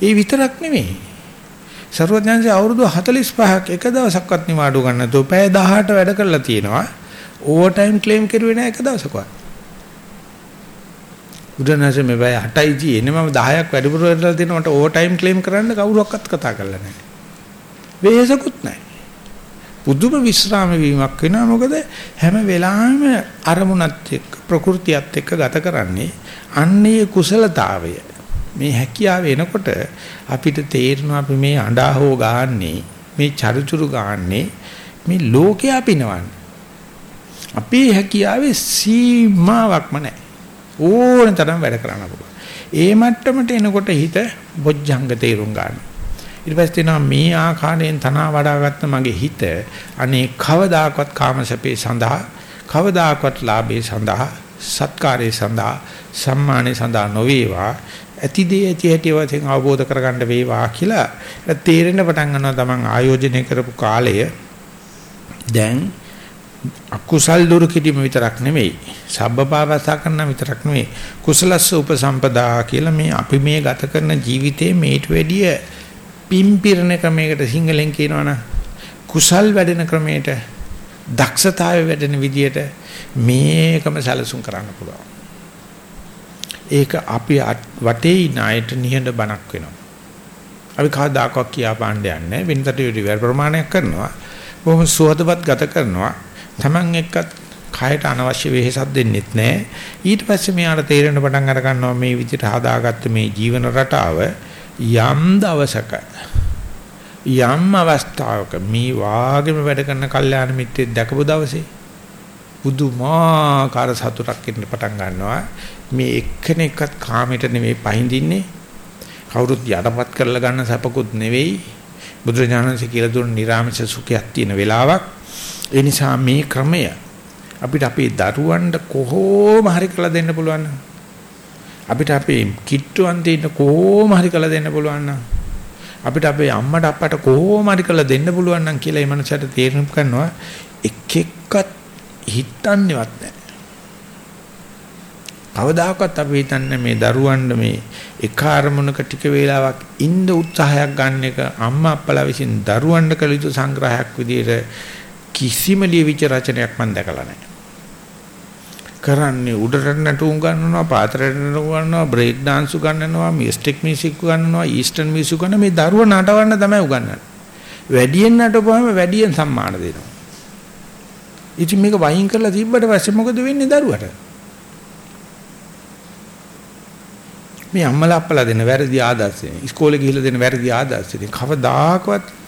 ඒ විතරක් නෙමෙයි. සර්වඥාන්සේ අවුරුදු 45ක් එක දවසක්වත් නිවාඩු ගන්න නැතුව පැය 18 වැඩ කරලා තියෙනවා. ඕවර් ටයිම් ක්ලේම් කරුවේ නැහැ එක දවසකවත්. බුදුරණාහි මේ බය 8යි තියෙන්නේ මම 10ක් වැඩිපුර කරලා තියෙනවා මට ඕවර් ටයිම් ක්ලේම් කරන්න කවුරක්වත් කතා කරලා නැහැ. වෙහෙසකුත් නැහැ. පුදුම විස්රාම වීමක් වෙනවා මොකද හැම වෙලාවෙම අරමුණත් එක්ක ප්‍රകൃතියත් එක්ක ගත කරන්නේ අන්නේ කුසලතාවය. මේ හැකියාව එනකොට අපිට තේරෙනවා අපි මේ අඬා හෝ ගාන්නේ මේ චරුචුරු ගාන්නේ මේ ලෝකේ අපිනවන්නේ. අපේ හැකියාවේ සීමාවක්ම නැහැ. ඕන තරම් වැඩ කරන්න පුළුවන්. ඒ මට්ටමට එනකොට හිත බොජ්ජංග තේරුම් ගන්න. ඊට පස්සේ තියෙනවා මේ ආකාරයෙන් තනවා වඩාගත්ත මගේ හිත අනේ කවදාකවත් කාමසපේ සඳහා කවදාකවත් ලාභේ සඳහා සත්කාරේ සඳහා සම්මානේ සඳහා නොවේවා ඇතිදේ ඇති හැටි වශයෙන් අවබෝධ කරගන්න වේවා කියලා තේරෙන්න පටන් ගන්නවා තමන් ආයෝජනය කරපු කාලය දැන් අකුසල් දුරු කිරීම විතරක් නෙමෙයි සබ්බපාවසා කරන විතරක් නෙමෙයි. කුසලස්ස උපසම්පදා කියලා මේ අපි මේ ගත කරන ජීවිතේ මේට වැඩිය පිම්පිරණ ක්‍රමයකට සිංහලෙන් කියනවනම් කුසල් වැඩෙන ක්‍රමයට දක්ෂතාවය වැඩෙන විදියට මේකම සැලසුම් කරන්න පුළුවන්. ඒක අපි වටේ ඉන්න අයට නිහඬ බණක් වෙනවා. අපි කවදාකවත් කියා පාණ්ඩ යන්නේ වෙනතට විවර ප්‍රමාණයක් කරනවා. බොහොම සුවදවත් ගත කරනවා. Taman එක්කත් කයට අනවශ්‍ය වෙහෙසක් දෙන්නෙත් නැහැ. ඊට පස්සේ මෙයාට තේරෙන පටන් අර ගන්නවා මේ විදිහට හදාගත්ත මේ ජීවන රටාව යම් දවසක යම් අවස්ථාවක මේ වාගෙම වැඩ කරන කල්යාණ මිත්‍රෙක් දැකපු දවසේ බුදුමාකාර සතුටක් එන්න පටන් ගන්නවා. මේ එක්කෙනෙක්වත් කාමයට නෙමෙයි පහඳින්නේ. කවුරුත් යටපත් කරලා ගන්න සැපකුත් නෙවෙයි. බුදුරජාණන්සේ කියලා දුන්න නිර්ආමිෂ සුඛයක් තියෙන වෙලාවක් ඒ නිසා මේ ක්‍රමය අපිට අපේ දරුවන්ට කොහොම හරි කළ දෙන්න පුළුවන් අපිට අපේ කිට්ටුවන් දෙන්න කොහොම හරි කළ දෙන්න පුළුවන් අපිට අපේ අම්මට අප්පට කොහොම හරි කළ දෙන්න පුළුවන් නම් කියලා මේ මනසට තේරුම් ගන්නවා එක් එක්කත් හිතන්නේවත් නැහැ. කවදාකවත් අපි හිතන්නේ මේ දරුවන්ට මේ එක අරමුණක ටික වේලාවක් ඉන්න උත්සාහයක් ගන්න එක අම්මා අප්පලා විසින් දරුවන්ට කළ යුතු සංග්‍රහයක් විදිහට කිසිම ලියවිච්ච රචනයක් මම දැකලා නැහැ. කරන්නේ උඩරට නටුම් ගන්නනවා පාතරට නටුම් ගන්නවා බ්‍රේක් dance උගන්වනවා මිස්ටික් මියුසික් උගන්වනවා ඊස්ටර්න් මියුසික් උගන්වනවා මේ දරුවා නටවන්න තමයි උගන්වන්නේ. වැඩියෙන් නටපුවාම වැඩියෙන් සම්මාන දෙනවා. ඉතින් මේක වයින් කරලා තිබ්බට පස්සේ මොකද වෙන්නේ දරුවට? මේ අම්මලා අප්පලා දෙන වැරදි ආදර්ශය. ඉස්කෝලේ ගිහිල්ලා දෙන වැරදි ආදර්ශය. කවදාකවත්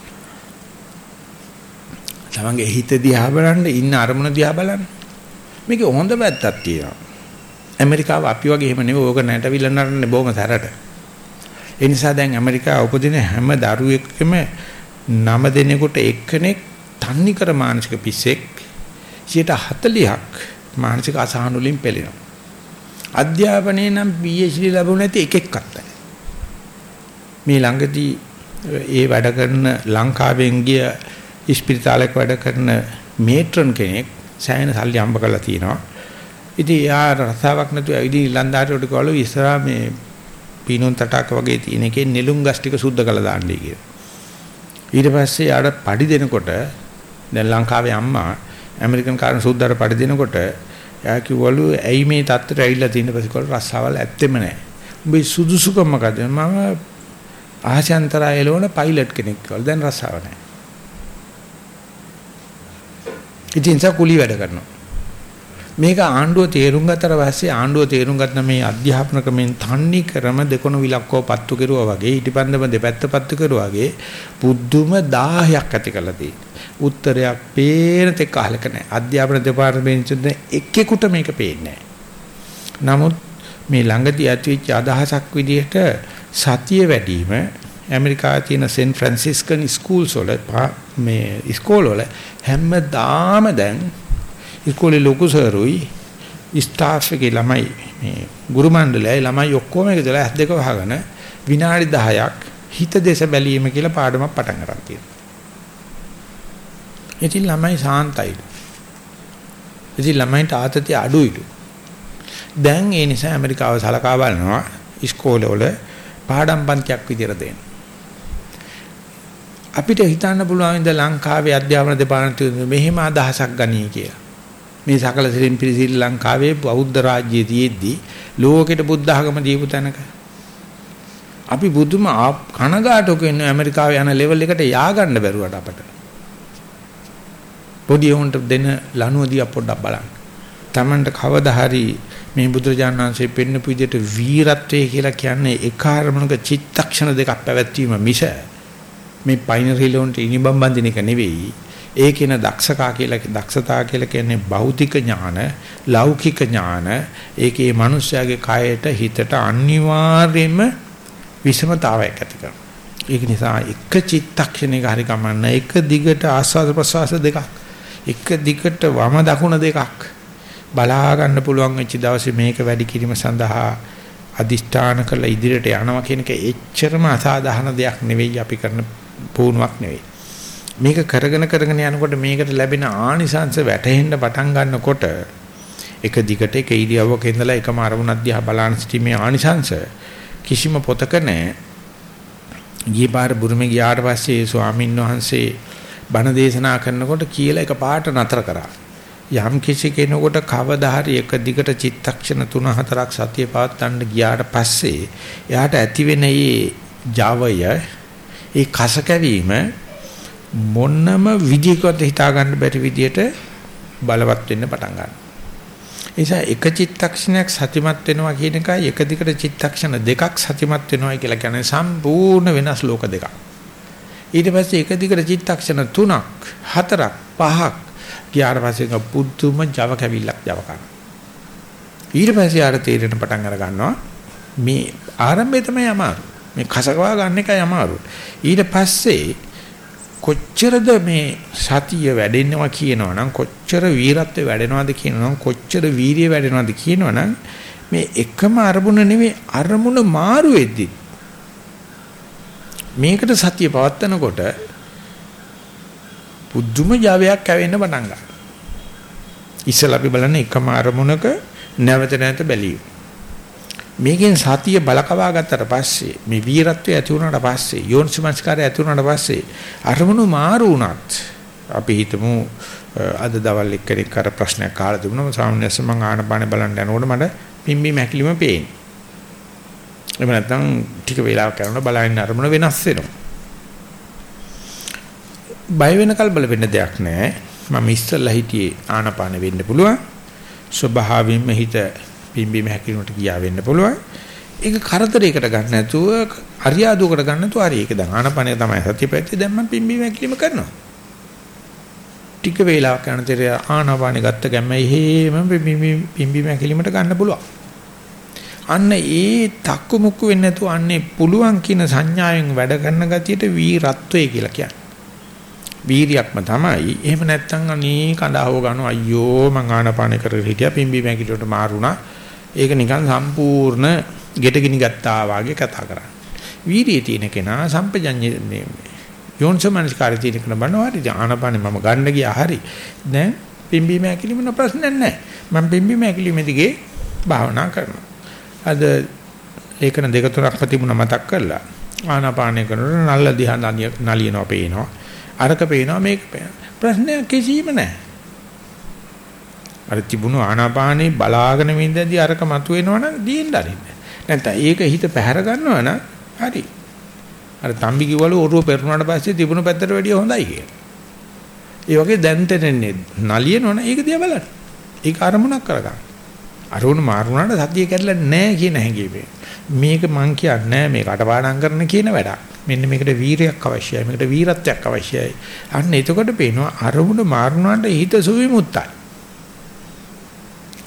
තමන්ගේ හිත දිහා බලන්න ඉන්න අරමුණ දිහා බලන්න. මේකේ හොඳ පැත්තක් තියෙනවා. ඇමරිකාව අපි වගේ එහෙම නෙවෙයි ඕක නැටවිල නරන්නේ බොහොම සැරට. ඒ නිසා දැන් ඇමරිකාව උපදින හැම දරුවෙක්ම නම දෙනෙකුට එක්කෙනෙක් තන්නිකර මානසික පිස්සෙක් 40ක් මානසික අසහන වලින් පෙළෙනවා. අධ්‍යාපනයේ නම් PhD ලැබුණ නැති එකෙක්වත් නැහැ. මේ ළඟදී ඒ වැඩ කරන ලංකාවෙන් ගිය ඉස්පිරිතාලයක වැඩ කරන මේට්‍රන් කෙනෙක් සෑහෙන සල්ලි අම්බ කරලා තිනවා. ඉතින් යා රසාවක් නැතුව ඇවිදින් ඉලන්දාරියට කවලු ඉස්සරහා මේ පීනුන් තටාක වගේ තියෙන එකේ නෙළුම් ගස් ටික සුද්ධ කරලා දාන්නයි කියලා. ඊට පස්සේ යාට පඩි දෙනකොට දැන් ලංකාවේ අම්මා ඇමරිකන් කාරණ සුද්ධාට පඩි දෙනකොට එයා කිව්වලු ඇයි මේ තත්ත්වයට ඇවිල්ලා තියෙන පස්සේ රස්සාවල් ඇත්තෙම නැහැ. උඹේ සුදුසුකම මොකද? මම ආශාන්තරය එළවන පයිලට් කෙනෙක් කියලා. දැන් රස්සාව නැහැ. ඉතින් සා කුලී වැඩ කරනවා. මේක ආණ්ඩුව තේරුම් ගත්තට පස්සේ ආණ්ඩුව තේරුම් ගත්ත මේ අධ්‍යාපන ක්‍රමෙන් තන්නේ ක්‍රම දෙකොන විලක්කෝ පත්තු කෙරුවා වගේ ඊටිපන්දම දෙපැත්ත පත්තු කෙරුවා වගේ පුදුම 1000ක් ඇති කළා තියෙනවා. උත්තරයක් පේන තෙක් අහලක නැහැ. අධ්‍යාපන දෙපාර්තමේන්තුවේ එක්කෙකුට මේක පේන්නේ නමුත් මේ ළඟදී ඇතිවෙච්ච අදහසක් විදිහට සතිය වැඩිම ඇමරිකාවේ තියෙන සෙන් ෆ්‍රැන්සිස්කන් ස්කූල්ස් වල මේ ඉස්කෝල වල හැමදාම දැන් ඉස්කෝලේ ලොකු සරුයි ස්ටාෆ් එකේ ළමයි මේ ගුරු මණ්ඩලයේ ළමයි ඔක්කොම එකදලා ඇස් දෙක වහගෙන විනාඩි 10ක් හිත දේශ බැලීම කියලා පාඩමක් පටන් ගන්න තියෙනවා. ඉතින් ළමයි සාන්තයි. ඉතින් ළමයින්ට ආතතිය අඩුයිලු. දැන් ඒ නිසා ඇමරිකාව සලකා බලනවා ඉස්කෝලවල පාඩම් පන්තියක් විදියට දෙන්න. අපිට හිතන්න පුළුවන් ඉඳ ලංකාවේ අධ්‍යාපන දෙපාර්තමේන්තුවේ මෙහෙම අදහසක් ගනී කියලා. මේ සකල ශ්‍රී ශ්‍රී ලංකාවේ බෞද්ධ රාජ්‍යයේ තියෙද්දි ලෝකෙට බුද්ධ ආගම දීපු තැනක අපි බුදුම කනගාටුක ඉන්න ඇමරිකාවේ යන ලෙවල් එකට යා ගන්න බැරුවට අපට පොඩි උන්ට දෙන ලනුව දිහා පොඩ්ඩක් බලන්න. Tamanට කවදා හරි මේ බුදුරජාණන් වහන්සේ පෙන්වපු විදිහට වීරත්වය කියලා කියන්නේ එක අරමුණක චිත්තක්ෂණ දෙකක් පැවැත්වීම මිස මේ බයිනරි ලෝන්ට ඉනිබම් බඳින එක නෙවෙයි. ඒකින දක්ෂකා කියලා දක්ෂතා කියලා කියන්නේ භෞතික ඥාන, ලෞකික ඥාන. ඒකේ මිනිස්යාගේ කයට හිතට අනිවාර්යයෙන්ම විෂමතාවයක් ඇති කරනවා. ඒක නිසා එක චිත්තක්ෂණයක හරි කමන්න එක දිගට ආස්වාද ප්‍රසවාස දෙකක් එක දිගට වම දකුණ දෙකක් බලා ගන්න පුළුවන් වෙච්ච දවසේ මේක වැඩි කිරීම සඳහා අදිෂ්ඨාන කළ ඉදිරියට යනවා කියන එක එච්චරම අසාධාරණ දෙයක් නෙවෙයි අපි කරන පුහුණුවක් නෙවෙයි. මේක කරගෙන කරගෙන යනකොට මේකට ලැබෙන ආනිසංශ වැටහෙන්න පටන් ගන්නකොට එක දිගට එක ඉරියව්වක ඉඳලා එකම අරමුණක් දිහා බලන සිටීමේ ආනිසංශ කිසිම පොතක නැහැ. ගිය පාර බුරුමේ ගියාට පස්සේ ස්වාමින් වහන්සේ බණ දේශනා කරනකොට කියලා එක පාට නතර කරා. යම් කිසි කෙනෙකුට කවදා හරි එක දිගට චිත්තක්ෂණ 3-4ක් සතිය පවත්වන්න ගියාට පස්සේ එයාට ඇති වෙන මේ ජවය ඒ කස කැවීම මොන්නම විදිහකට හිතා ගන්න බැරි විදියට බලවත් වෙන්න පටන් ගන්නවා. ඒ නිසා එක චිත්තක්ෂණයක් සතිමත් වෙනවා කියන එකයි එක දිගට චිත්තක්ෂණ දෙකක් සතිමත් වෙනවා කියලා කියන්නේ සම්පූර්ණ වෙනස් ලෝක දෙකක්. ඊට පස්සේ එක දිගට චිත්තක්ෂණ තුනක් හතරක් පහක් ගියාට පස්සේ පුදුම Java කැවිල්ලක් Java කරනවා. ඊට පස්සේ ආර තේරෙන පටන් අර ගන්නවා මේ ආරම්භය තමයි අමාරු. මේ කසකවා ගන්න එකයි අමාරු. ඊට පස්සේ කොච්චරද මේ සතිය වැඩෙනවා කියනවනම් කොච්චර වීරත්වය වැඩෙනවද කියනවනම් කොච්චර වීරිය වැඩෙනවද කියනවනම් මේ එකම අරමුණ නෙවෙයි අරමුණ මාරු වෙද්දි මේකට සතිය පවත්නකොට පුදුම ජවයක් ඇවෙන්න පටන් ගන්නවා. ඉස්සලා අපි බලන්නේ එකම අරමුණක නැවත නැවත බැලියු. මේකෙන් සතිය බලකවා ගත්තට පස්සේ මේ වීරත්වය ඇති වුණාට පස්සේ යෝනිසමස්කාරය ඇති වුණාට පස්සේ අරමුණු මාරු වුණත් අපි හිතමු අද දවල් එක්කෙනෙක් අර ප්‍රශ්නයක් අහලා තිබුණා ස්වාමීන් වහන්සේ මම ආනපාන බලන්න යනකොට මට පිම්බි මැකිලිම පේන්නේ. එහෙම නැත්නම් ටික වෙලාවක් කරනකොට බලන්න අරමුණ වෙනස් වෙනවා. බය වෙනකල් බල වෙන්න දෙයක් නැහැ. මම ඉස්සල්ලා හිටියේ ආනපාන වෙන්න පුළුවන්. ස්වභාවයෙන්ම හිත පිම්බීම හැකිනුට ගියා වෙන්න පුළුවන්. ඒක කරදරයකට ගන්න නැතුව අරියාදුවකට ගන්න නැතුව හරි ඒක දැන් ආනපනේ තමයි සතිපැත්තේ දැන් මම පිම්බීම හැකිලිම කරනවා. ටික වේලාවක් යනතර ආනපානේ ගත්ත ගැම්ම එහෙම පිම්බීම හැකිලිමට ගන්න පුළුවන්. අන්න ඒ තක්කු මුක්කු වෙන්නේ නැතුව අන්නේ පුළුවන් කියන සංඥාවෙන් වැඩ කරන ගතියට වීරත්වය කියලා කියන්නේ. වීරියක්ම තමයි. එහෙම නැත්නම් අනේ කඳාව ගන්න අයියෝ මං ආනපාන කරගෙන හිටියා පිම්බි මැකිලට මාරුණා. ඒක නිකන් සම්පූර්ණ ගෙට ගිනි ගත්තා වාගේ කතා කරන්නේ. වීරිය තියෙන කෙනා සම්පජඤ්ඤ මේ යෝන්සමනස්කාරය තියෙන කෙනා බනවා හරි ආනපාන මම ගන්න ගියා හරි. දැන් පිම්බි මැකිලිම න ප්‍රශ්නයක් නැහැ. මම පිම්බි මැකිලිම දිගේ භාවනා කරනවා. අද ඒකන දෙක තුනක් ප්‍රතිමුණ මතක් කරලා ආනාපානය කරනකොට නල්ල දිහා නලියනවා පේනවා. අරක පේනවා මේක පේනවා. ප්‍රශ්නයක් කිසිම නැහැ. අර තිබුණු ආනාපානේ බලාගෙන ඉඳදී අරක මතුවෙනවනම් දීන්න අරින්න. නැත්නම් ඒක හිත පැහැර ගන්නවනම් හරි. අර තම්බි කිව්වලු ඔරුව පෙරුණාට පස්සේ තිබුණු පැත්තට වැඩිය හොඳයි කියලා. ඒ වගේ දැන් තෙන්නේ නලියනවනේ ඒක දිහා බලන්න. ඒක අරමුණක් කරගන්න. අරමුණ මාරුණාට සතිය කැඩලා නැහැ කියන හැඟීම. මේක මං කියන්නේ මේක අටපාඩම් කරන කියන වැඩක්. මෙන්න මේකට වීරයක් අවශ්‍යයි. මේකට වීරත්වයක් අවශ්‍යයි. අන්න එතකොට පේනවා අරමුණ මාරුණාට හිත සුවිමුත්තයි.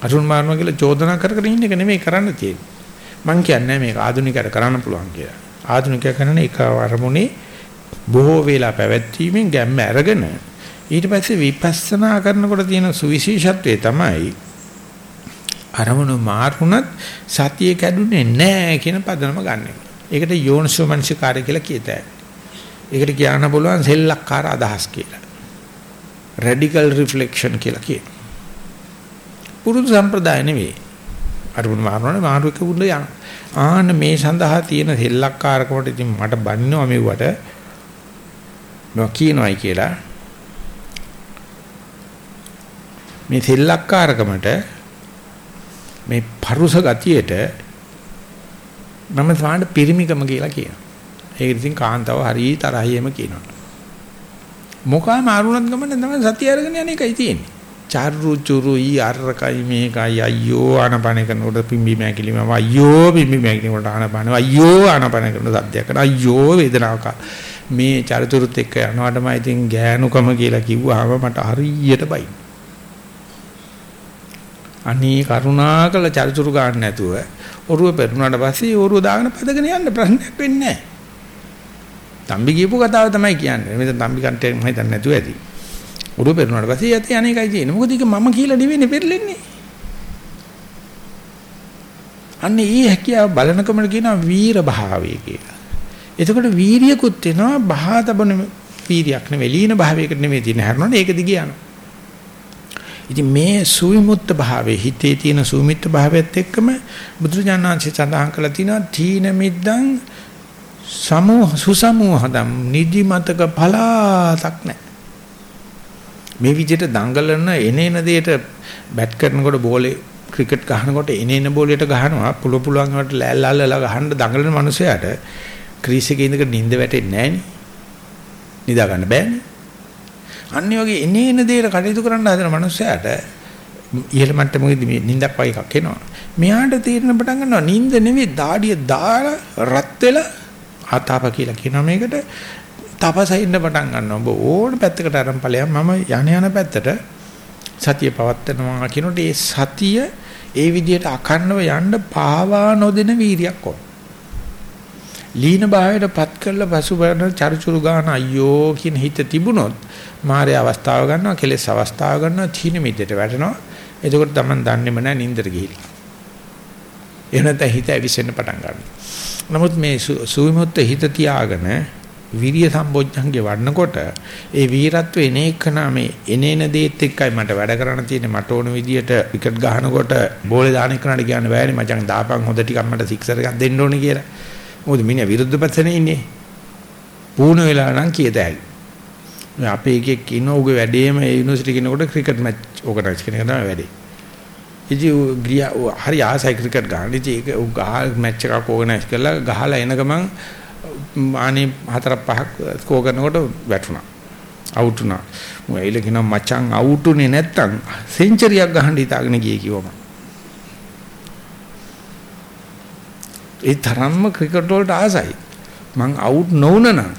අරුණ මාරනවා කියලා චෝදනා කර කර ඉන්න එක නෙමෙයි කරන්න තියෙන්නේ. මං කියන්නේ මේක ආධුනිකයට කරන්න පුළුවන් කියලා. ආධුනිකය කරන එක අරමුණේ බොහෝ වේලා පැවැත්වීමෙන් ගැම්ම අරගෙන ඊට පස්සේ විපස්සනා කරනකොට තියෙන සුවිශේෂත්වය තමයි අරමුණු මාරුණත් සතිය කැඩුනේ නැහැ කියන පදනම ගන්න එක. ඒකට යෝනිසෝ මනසිකාරය කියලා කියතයි. ඒකට කියන්න පුළුවන් සෙල්ලක්කාර අදහස් කියලා. රැඩිකල් රිෆ්ලෙක්ෂන් කියලා කියනවා. පුරුදු සම්ප්‍රදාය නෙවෙයි. අරමුණු මාරුණා මාරු එක උඩ යන. ආන්න මේ සඳහා තියෙන සෙල්ලක්කාරකමට ඉතින් මට බනිනවා මෙව්වට. මම කියනවායි කියලා. මේ සෙල්ලක්කාරකමට මේ පරුස ගතියට මම සාහන පිරිමිකම කියලා කියනවා. ඒක ඉතින් කාන්තාව හරිය තරහියෙම කියනවා. මොකා මාරුණත් ගමන තමයි සතිය අරගෙන යන එකයි තියෙන්නේ. චාරු චුරුයි අරකයි මේකයි අයියෝ ආනපන කරනකොට පිම්බි මෑකිලිම අයියෝ පිම්බි මෑකිලිමට ආනපන අයියෝ ආනපන කරන සද්දයක් කරන අයියෝ වේදනාවක් මේ චරිතුරුත් එක්ක යනවාට මම ඉතින් ගෑනුකම කියලා කිව්වහම මට හරියට බයි. අනේ කරුණාකල චරිතුරු ගන්න නැතුව ඔරුව පෙරුණාට පස්සේ ඔරුව දාගෙන පදගෙන යන්න ප්‍රශ්නයක් වෙන්නේ නැහැ. තම්බි කියපු කතාව තමයි කියන්නේ. මෙතන තම්බි කන්ටේ මම හිතන්නේ නැතුව ඇති. ඔරුව පෙරුණාට පස්සේ යතේ අනේකයි තියෙන්නේ. මොකද ඒක මම කියලා නෙවෙයිනේ පෙරලෙන්නේ. අන්න ඒ හැකියාව බලනකම කියනවා වීර භාවය කියලා. එතකොට වීරියකුත් වෙනවා බහාතබන වීරියක් නෙවෙයි ලීන භාවයකට නෙවෙයි තියෙන හැරෙනවනේ ඒක දිගේ යනවා. ඉතින් මේ සුවිමුත්ත භාවයේ හිතේ තියෙන සුවිමුත්ත භාවයත් එක්කම බුදුරජාණන්සේ සඳහන් කළා තියෙනවා තීන මිද්දං සමෝහ සුසමෝහදම් නිදිමතක පලාතක් නැහැ. මේ විදිහට දඟලන එනේන දෙයට බැට් කරනකොට බෝලේ ක්‍රිකට් ගහනකොට එනේන බෝලයට ගහනවා පුළු පුළුවන් වට ලෑල්ලාල්ලා ගහන්න දඟලන මනුස්සයාට ක්‍රීස් එකේ ඉඳගෙන නිින්ද වැටෙන්නේ නැහැ නේ. නිදා ගන්න බෑනේ. අනිත් වගේ එනේන දෙයට කටයුතු කරන්න හදන මනුස්සයාට ඉහළ මට්ටමකදී මේ නිින්දක් වගේ එකක් එනවා. මෙයාට තීරණ පටන් ගන්නවා නිින්ද නෙවෙයි දාඩිය දාලා රත් වෙලා ආතාප කියලා කියනවා මේකට තපසින්න පටන් ගන්නවා. ඔබ ඕන පැත්තකට අරන් ඵලයන් මම යන යන පැත්තට සතිය පවත්නවා කියනකොට ඒ සතිය ඒ විදිහට අකන්නව යන්න පාවා නොදෙන වීරියක් ඕන. ලීන භාවයටපත් කරලා පසුබරන චරිචුරු ගන්න අයියෝ කියන හිත තිබුණොත් මාගේ අවස්ථාව ගන්නවා කෙලෙස් අවස්ථාව ගන්නවා තීන මිද්දට වැටෙනවා එතකොට Taman දන්නේම නැහැ නින්දට ගිහිල්ලා එහෙනම් හිත ඇවිස්සෙන්න පටන් ගන්නවා නමුත් මේ සුවිමුත්ත හිත තියාගෙන විරිය සම්බොජ්ජංගේ වඩනකොට ඒ වීරත්ව එන එකන මේ එනේන දේත් එක්කයි මට වැඩ කරන්න තියෙන්නේ මට ඕන විදියට විකට් ගහනකොට බෝලේ දාන එකනට කියන්න බෑනේ මචං දාපන් හොඳ ටිකක් මට සික්සර් එකක් දෙන්න ඕනේ කියලා. මොකද මිනිහා විරුද්ධ පැත්තේ ඉන්නේ. පුහුණු වෙලා නම් කියත හැකි. අපේ එකෙක් ඉන්න උගේ වැඩේම ඒ යුනිවර්සිටි කෙනෙකුට ක්‍රිකට් මැච් ඕගනයිස් කරන එක තමයි වැඩේ. ඉතින් ග්‍රියා හරි ආසයි ක්‍රිකට් ගහන්න. ඉතින් ඒක ගහ මැච් එකක් ඕගනයිස් කරලා ගහලා එන ගමන් ආනේ හතර පහක් ස්කෝර් කරනකොට වැටුණා. අවුට් වුණා. මම ඇවිල්ලා කියනවා මචං අවුට් උනේ නැත්තම් සෙන්චරියක් ගහන්න හිතාගෙන ගියේ කිව්වම. ඒ තරම්ම ක්‍රිකට් වලට ආසයි. මං අවුට් නොවුන නම්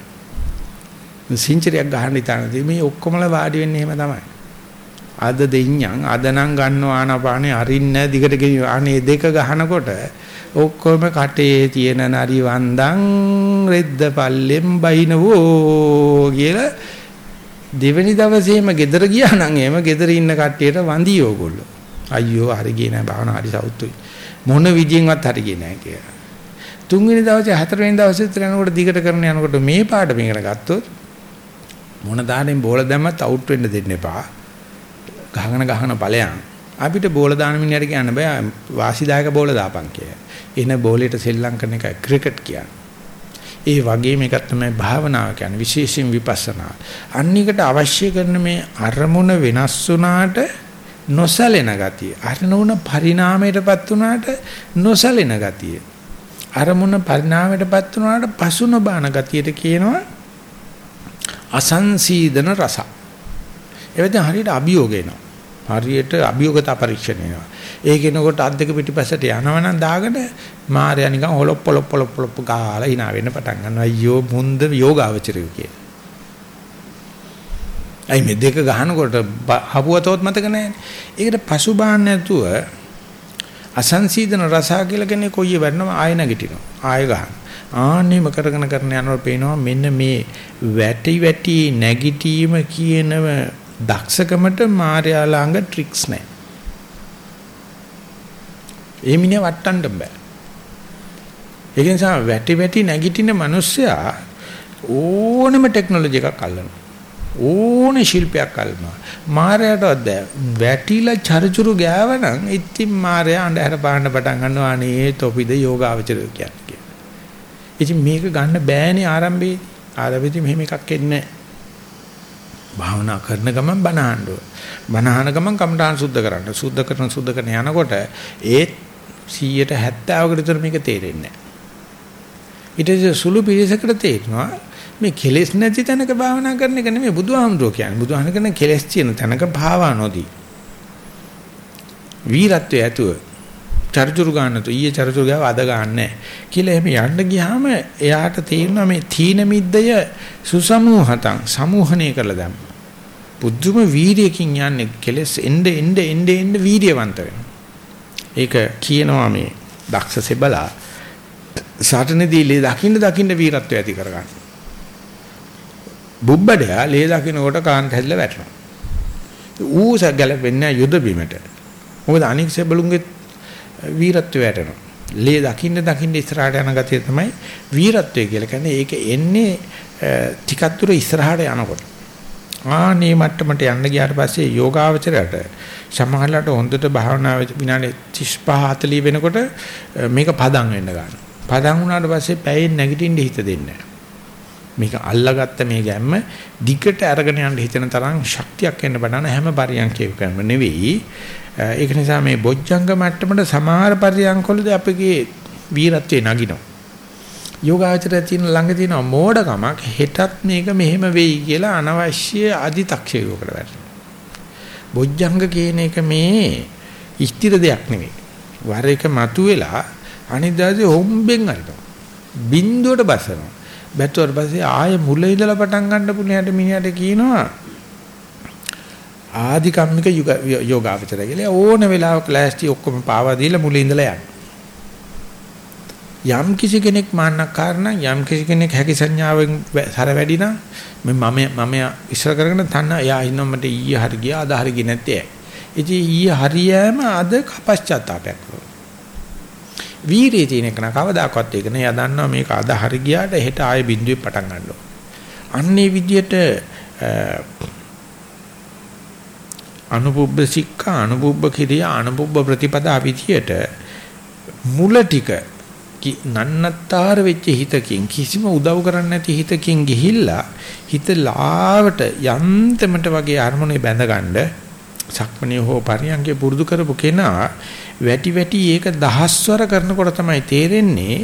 සෙන්චරියක් ගහන්න හිතානදී මේ ඔක්කොමලා වාඩි වෙන්නේ එහෙම තමයි. අද දෙඤ්ඤං අද නම් ගන්නව ආනාපානේ අරින්න දිගට ගෙනියන අනේ දෙක ගහනකොට ඔක්කොම කටේ තියෙන නරි වන්දන් රෙද්ද පල්ලෙන් බයිනවෝ කියලා දෙවෙනි දවසේම ගෙදර ගියා නම් එහෙම ගෙදර ඉන්න කට්ටියට වඳී ඕගොල්ලෝ. අයියෝ හරි ගියේ නැහැ භාවනා හරි සෞතුයි. මොන විදියෙන්වත් හරි ගියේ නැහැ කියලා. තුන්වෙනි දවසේ හතරවෙනි දවසේ විතර යනකොට දිගට කරන යනකොට මේ පාඩම ඉගෙන ගත්තොත් මොන දාණයෙන් බෝල දැම්මත් අවුට් වෙන්න දෙන්න එපා. ගහගෙන ගහන ඵලයන් අපිට බෝල දාන මිනිහට කියන්න බෑ වාසිදායක බෝල දාපන් කියලා. එන බෝලෙට සෙල්ලම් කරන එකයි ක්‍රිකට් කියන්නේ. ඒ වගේම එකක් තමයි භාවනාව කියන්නේ විශේෂයෙන් විපස්සනා. අන්නයකට අවශ්‍ය කරන මේ අරමුණ වෙනස් වුණාට නොසලෙන ගතිය. අරමුණ පරිණාමයටපත් වුණාට නොසලෙන ගතිය. අරමුණ පරිණාමයටපත් වුණාට පසු නොබාන ගතියට කියනවා අසංසීදන රස. එවෙද හරියට අභියෝග එනවා. හරියට අභියෝගතා පරීක්ෂණ එනවා. ඒ කෙනකොට අත් දෙක පිටිපස්සට යනවනම් දාගෙන මාර්යා නිකන් හොලොප් පොලොප් පොලොප් පොලොප් ගාලා hina වෙන්න පටන් ගන්නවා. අයියෝ මුන්ද යෝගාවචරයෝ කිය. අයි මේ දෙක ගහනකොට හපුවතොත් මතක නැහැ. ඒකට පසුබාන්න නැතුව අසංසීදන රසා කියලා කෙනෙක් කොයිය වරනම ආය නැගිටිනවා. ආය ගහන. ආන්නේම කරගෙන කරන යනකොට පේනවා මෙන්න මේ වැටි වැටි නැගිටීම කියනව දක්ෂකමට මාර්යා ළඟ ට්‍රික්ස් නැහැ. ඒ මිනිහ වට්ටන්න බෑ. ඒ නිසා වැටි වැටි නැගිටින මිනිස්සයා ඕනම ටෙක්නොලොජි එකක් අල්ලනවා. ඕනේ ශිල්පයක් අල්ලනවා. මායයටවත් බෑ. වැටිලා චරිචුරු ගෑවනම් ඉතින් මායя අඳුර පාන්න පටන් ගන්නවා අනේ තොපිද යෝගාවචරය කියන්නේ. ඉතින් මේක ගන්න බෑනේ ආරම්භයේදී. ආරම්භයේදී මෙහෙම එකක් එන්නේ භාවනා කරන ගමන් බනහන්න ඕන. බනහන ගමන් කමඨාන් සුද්ධ කරන්න. සුද්ධ කරන සුද්ධ කරන යනකොට ඒත් 170කට විතර මේක තේරෙන්නේ නැහැ. ඊට පස්සේ සුළු පිළිසකට තේරෙනවා මේ කෙලෙස් නැති තැනක භාවනා කරන එක නෙමෙයි බුදුහාමුදුරුවෝ කියන්නේ. බුදුහාම කියන්නේ කෙලෙස් තියෙන තැනක භාවා නොදී. වීරත්වයේ ඇතුව චරිචුරු ගන්න තු ඊයේ චරිචුරු ගාව අද ගන්නෑ කියලා එහෙම යන්න ගියාම එයාට තේරෙනවා මේ තීන මිද්දය සුසමූහතං සමූහණය කරලා දැම්ම. බුද්ධම වීර්යකින් යන්නේ කෙලෙස් එnde එnde එnde එnde වීර්යවන්ත වෙනවා. ඒක කියනවා මේ දක්ෂ සෙබලා සාටනේදී ලේ දකින්න දකින්න වීරත්වය ඇති කරගන්න. බුබ්බඩයා ලේ දකින්නකොට කාන්ත හැදලා වැටෙනවා. ඌ සැගලෙන්නේ යුද බිමට. මොකද අනික් සෙබළුන්ගේ වීරත්වය වැටෙනවා. ලේ දකින්න දකින්න ඉස්සරහට යන ගතිය තමයි වීරත්වය කියලා කියන්නේ. ඒක එන්නේ ටිකක් දුර ඉස්සරහට යනකොට. ආනේ මට්ටමට යන්න ගියාට පස්සේ යෝගාවචරයට සමහරලාට හොඳට භාවනා විනාඩි 35 40 වෙනකොට මේක පදම් වෙන්න ගන්නවා. පදම් වුණාට පස්සේ පැයෙන් නැගිටින්න හිත දෙන්නේ මේක අල්ලාගත්ත මේ ගැම්ම දිගට අරගෙන යන්න හිතෙන තරම් ශක්තියක් එන්න බඩන හැම පරියන්කේකම නෙවෙයි. ඒක නිසා මේ බොජ්ජංග මට්ටමට සමහර පරියන්කවලදී අපගේ වීරත්වේ නගිනවා. යෝගාචරය තියෙන ළඟ තියෙන මෝඩකමක් හෙටත් මේක මෙහෙම වෙයි කියලා අනවශ්‍ය අදි탁ෂේපයකට වැටෙනවා. බොජ්ජංග කියන එක මේ ස්ථිර දෙයක් නෙවෙයි. වර එක මතුවෙලා අනිදාසේ හොම්බෙන් අරිනවා. බින්දුවට බසනවා. බැටුවට පස්සේ ආයෙ මුල ඉඳලා පටන් ගන්න පුණයට මිනිහට කියනවා ආදි කම්මික යෝගාවචරය කියලා ඕන වෙලාවක ලෑස්ටි ඔක්කොම පාවා දීලා මුල ඉඳලා යන්න. යම් කිසි කෙනෙක් මාන්නක්කාර නම් යම් කිසි කෙනෙක් හැකි සංඥාවෙන් සර වැඩි නම් මම මම ඉස්සර කරගෙන තන්න එයා ඉන්නවා මට ඊයේ හරි ගියා අද හරි ගියේ නැත්තේ. ඉතින් ඊයේ හරියෑම අද පශ්චාත්තාපයක් කරනවා. වීරිය තියෙන එක කවදාකවත් ඒක නෑ. එයා දන්නවා මේක අද හරි ගියාට හෙට ආයෙ බින්දුවේ පටන් ගන්නවා. අන්නේ විදියට අනුපුබ්බ සික්ඛා අනුපුබ්බ කිරියා අනුපුබ්බ ප්‍රතිපදා විදියට මුල ටික නන්නත්තර වෙච්ච හිතකින් කිසිම උදව් කරන්නේ නැති හිතකින් ගිහිල්ලා හිත ලාවට යන්තමට වගේ අරමුණේ බැඳගන්න සක්මණේ හෝ පරියන්ගේ පුරුදු කරපු කෙනා වැටි වැටි ඒක දහස්වර කරනකොට තමයි තේරෙන්නේ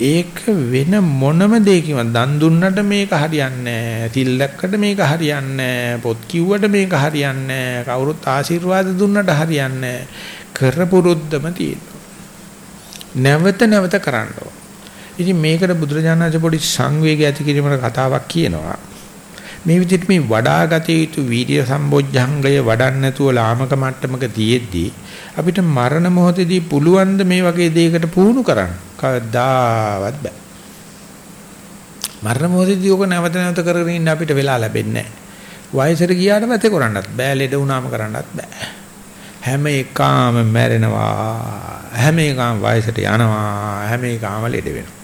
ඒක වෙන මොනම දෙයකින්වත් දන් දුන්නට මේක හරියන්නේ නැහැ. තිල් දැක්කට මේක හරියන්නේ නැහැ. පොත් කිව්වට මේක හරියන්නේ නැහැ. කවුරුත් ආශිර්වාද දුන්නට හරියන්නේ නැහැ. කරපුරුද්දම තියෙනවා. නැවත නැවත කරන්න ඕන. ඉතින් මේකට බුදුරජාණන් වහන්සේ පොඩි සංවේගය ඇති කිරීමකට කතාවක් කියනවා. මේ විදිහට මේ වඩා ගත යුතු වීර්ය සම්බොජ්ජංගය වඩන්න නැතුව ලාමක මට්ටමක තියෙද්දී අපිට මරණ මොහොතේදී පුළුවන් මේ වගේ දෙයකට පුහුණු කරන්න කවදාවත් බෑ. මරණ මොහොතේදී ඔක නැවත නැවත කරගෙන ඉන්න අපිට වෙලා ලැබෙන්නේ නැහැ. වයසට ගියාට පස්සේ කරන්නත් බෑ ලෙඩ වුණාම කරන්නත් බෑ. හැම එකාම මැරෙනවා හැම එකාම වයසට යනවා හැම එකාම ලෙඩ වෙනවා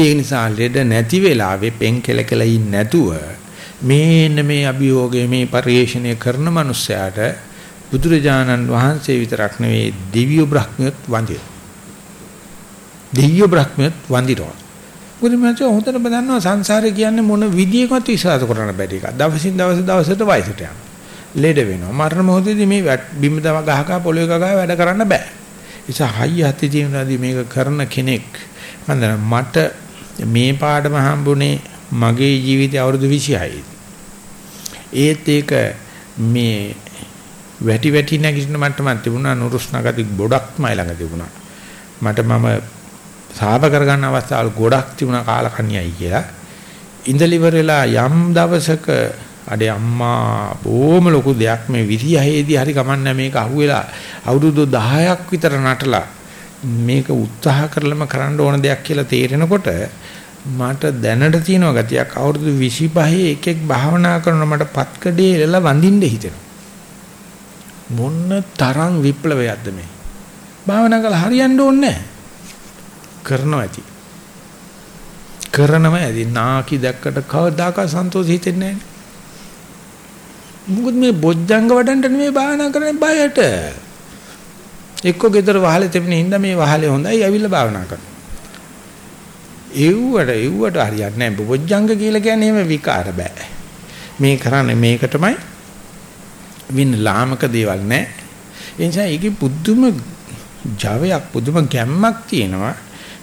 ඒ නිසා ලෙඩ නැති වෙලාවේ පෙන් කෙල කෙල ඉන්නේ නැතුව මේන්න මේ අභියෝගයේ මේ පරිේශණය කරන මනුස්සයාට බුදුරජාණන් වහන්සේ විතරක් නෙවෙයි දිව්‍ය බ්‍රහ්මියත් වඳිනවා. දිව්‍ය බ්‍රහ්මියත් වඳිනවා. මොකද මම හොඳට බදන්නවා සංසාරේ කියන්නේ මොන විදියකවත් විශ්වාස කරන්න බැරි එකක්. දවසින් දවස දවසට වයසට යනවා. ලෙඩ වෙනවා. මරණ මොහොතේදී මේ බිම දව ගහකා පොළොවේ ගහකා වැඩ කරන්න බෑ. නිසා හයිය හති ජීවනදී මේක කරන කෙනෙක් මට මේ පාඩම හම්බුනේ මගේ ජීවිතය අවුරුදු 26යි. ඒත් ඒක මේ වැටි වැටි නැගිටින මට්ටමක් තිබුණා නුරුස්නා ගති ගොඩක්මයි ළඟ තිබුණා. මට මම සාප කරගන්න අවස්ථාවල් ගොඩක් තිබුණා කාලකන්‍යයි කියලා. ඉඳලිවර වෙලා යම් දවසක අඩේ අම්මා බොහොම ලොකු දෙයක් මේ 26 දී හරි ගමන්නේ මේක අහුවෙලා අවුරුදු 10ක් විතර නටලා මේක උත්සාහ කරලම කරන්න ඕන දෙයක් කියලා තේරෙනකොට මට දැනට තියෙන ගතියක් අවුරුදු 25 එකෙක් භාවනා කරන මට පත්කඩේ එලලා වඳින්න හිතෙනවා. මොන්න තරම් විප්ලවයක්ද මේ? භාවනා කළා හරියන්න ඕනේ කරනවා ඇති. කරනවා ඇති. නාකි දැක්කට කවදාකවත් සන්තෝෂ හිතෙන්නේ නැහැ. මොකද මේ බොජ්ජංග වඩන්න නෙමෙයි භාවනා කරන්නේ බයට. එක්ක ගෙදර වහලේ තිබෙන හින්දා මේ වහලේ හොඳයි ඇවිල්ලා භාවනා කරනවා. එව්වට එව්වට හරියන්නේ නැහැ. බොජ්ජංග කියලා කියන්නේ එහෙම විකාර බෑ. මේ කරන්නේ මේක තමයි වින් ලාමක දේවල් නැහැ. ඒ නිසා ඒකේ පුදුම ජවයක් පුදුම ගැම්මක් තියෙනවා.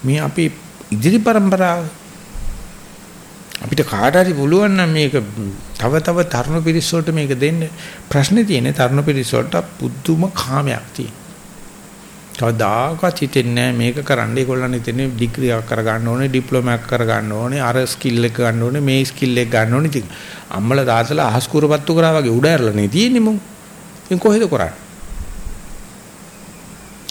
මේ අපි ඉදිරි પરම්පරාව අපිට කාට හරි පුළුවන් නම් මේක තව තව තරුණ පිරිස් වලට මේක දෙන්න ප්‍රශ්නේ තියෙන්නේ තරුණ පිරිස් වලට පුදුම කාමයක් තියෙනවා. කවදාකවත් හිතෙන්නේ මේක කරන්න. ඒගොල්ලන් හිතන්නේ ඩිග්‍රී එකක් කරගන්න ඕනේ ඩිප්ලෝමා එකක් කරගන්න ඕනේ අර ස්කිල් එක ගන්න ඕනේ මේ ස්කිල් එක ගන්න ඕනේ. ඉතින් අම්මලා තාත්තලා අහස් කුරපත්තු කරා වගේ උඩ ඇරලා නේ තියෙන්නේ මොන්. ඉතින් කොහෙද කරන්නේ?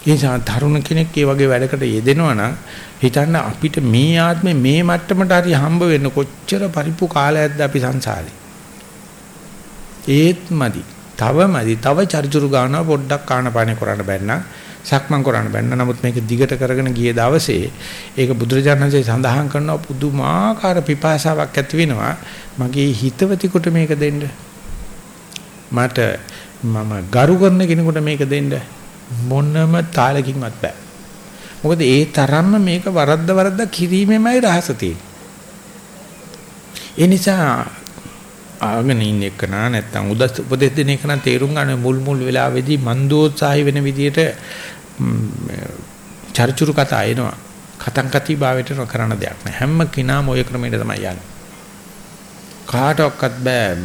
නිසා තරුණ කෙනෙක් මේ වගේ වැඩකට යෙදෙනවා නම් හිතන්න අපිට මේ ආත්මේ මේ මට්ටමට හරි හම්බ වෙන්න කොච්චර පරිප්පු කාලයක්ද අපි සංසාරේ ඒත් මදි තවමදි තව චරිචුරු ගන්නවා පොඩ්ඩක් කාණපානේ කරන්න බැන්නා සක්මන් කරන්න බැන්න. නමුත් මේක දිගට කරගෙන ගිය දවසේ ඒක බුදුරජාණන්සේ සඳහන් කරනවා පුදුමාකාර පිපාසාවක් ඇති වෙනවා. මගේ හිතවතිකට මේක දෙන්න. මට මම ගරු කරන කෙනෙකුට මේක දෙන්න මොනම තාලකින්වත් බෑ. මොකද ඒ තරම්ම මේක වරද්ද වරද්ද කිරීමෙමයි රහස තියෙන්නේ. ඒ නිසා ආගෙන ඉන්න එක නා නැත්තම් උපදෙස් දෙන එක නම් තේරුම් ගන්න මුල් මුල් වෙලාවේදී මන්දෝත්සාහි වෙන විදියට චරිචුරු කතා එනවා. කතං කති භාවයට කරන දෙයක් නෑ. හැම කිනාම ওই ක්‍රමයට තමයි යන්නේ. කාටවත් බෑ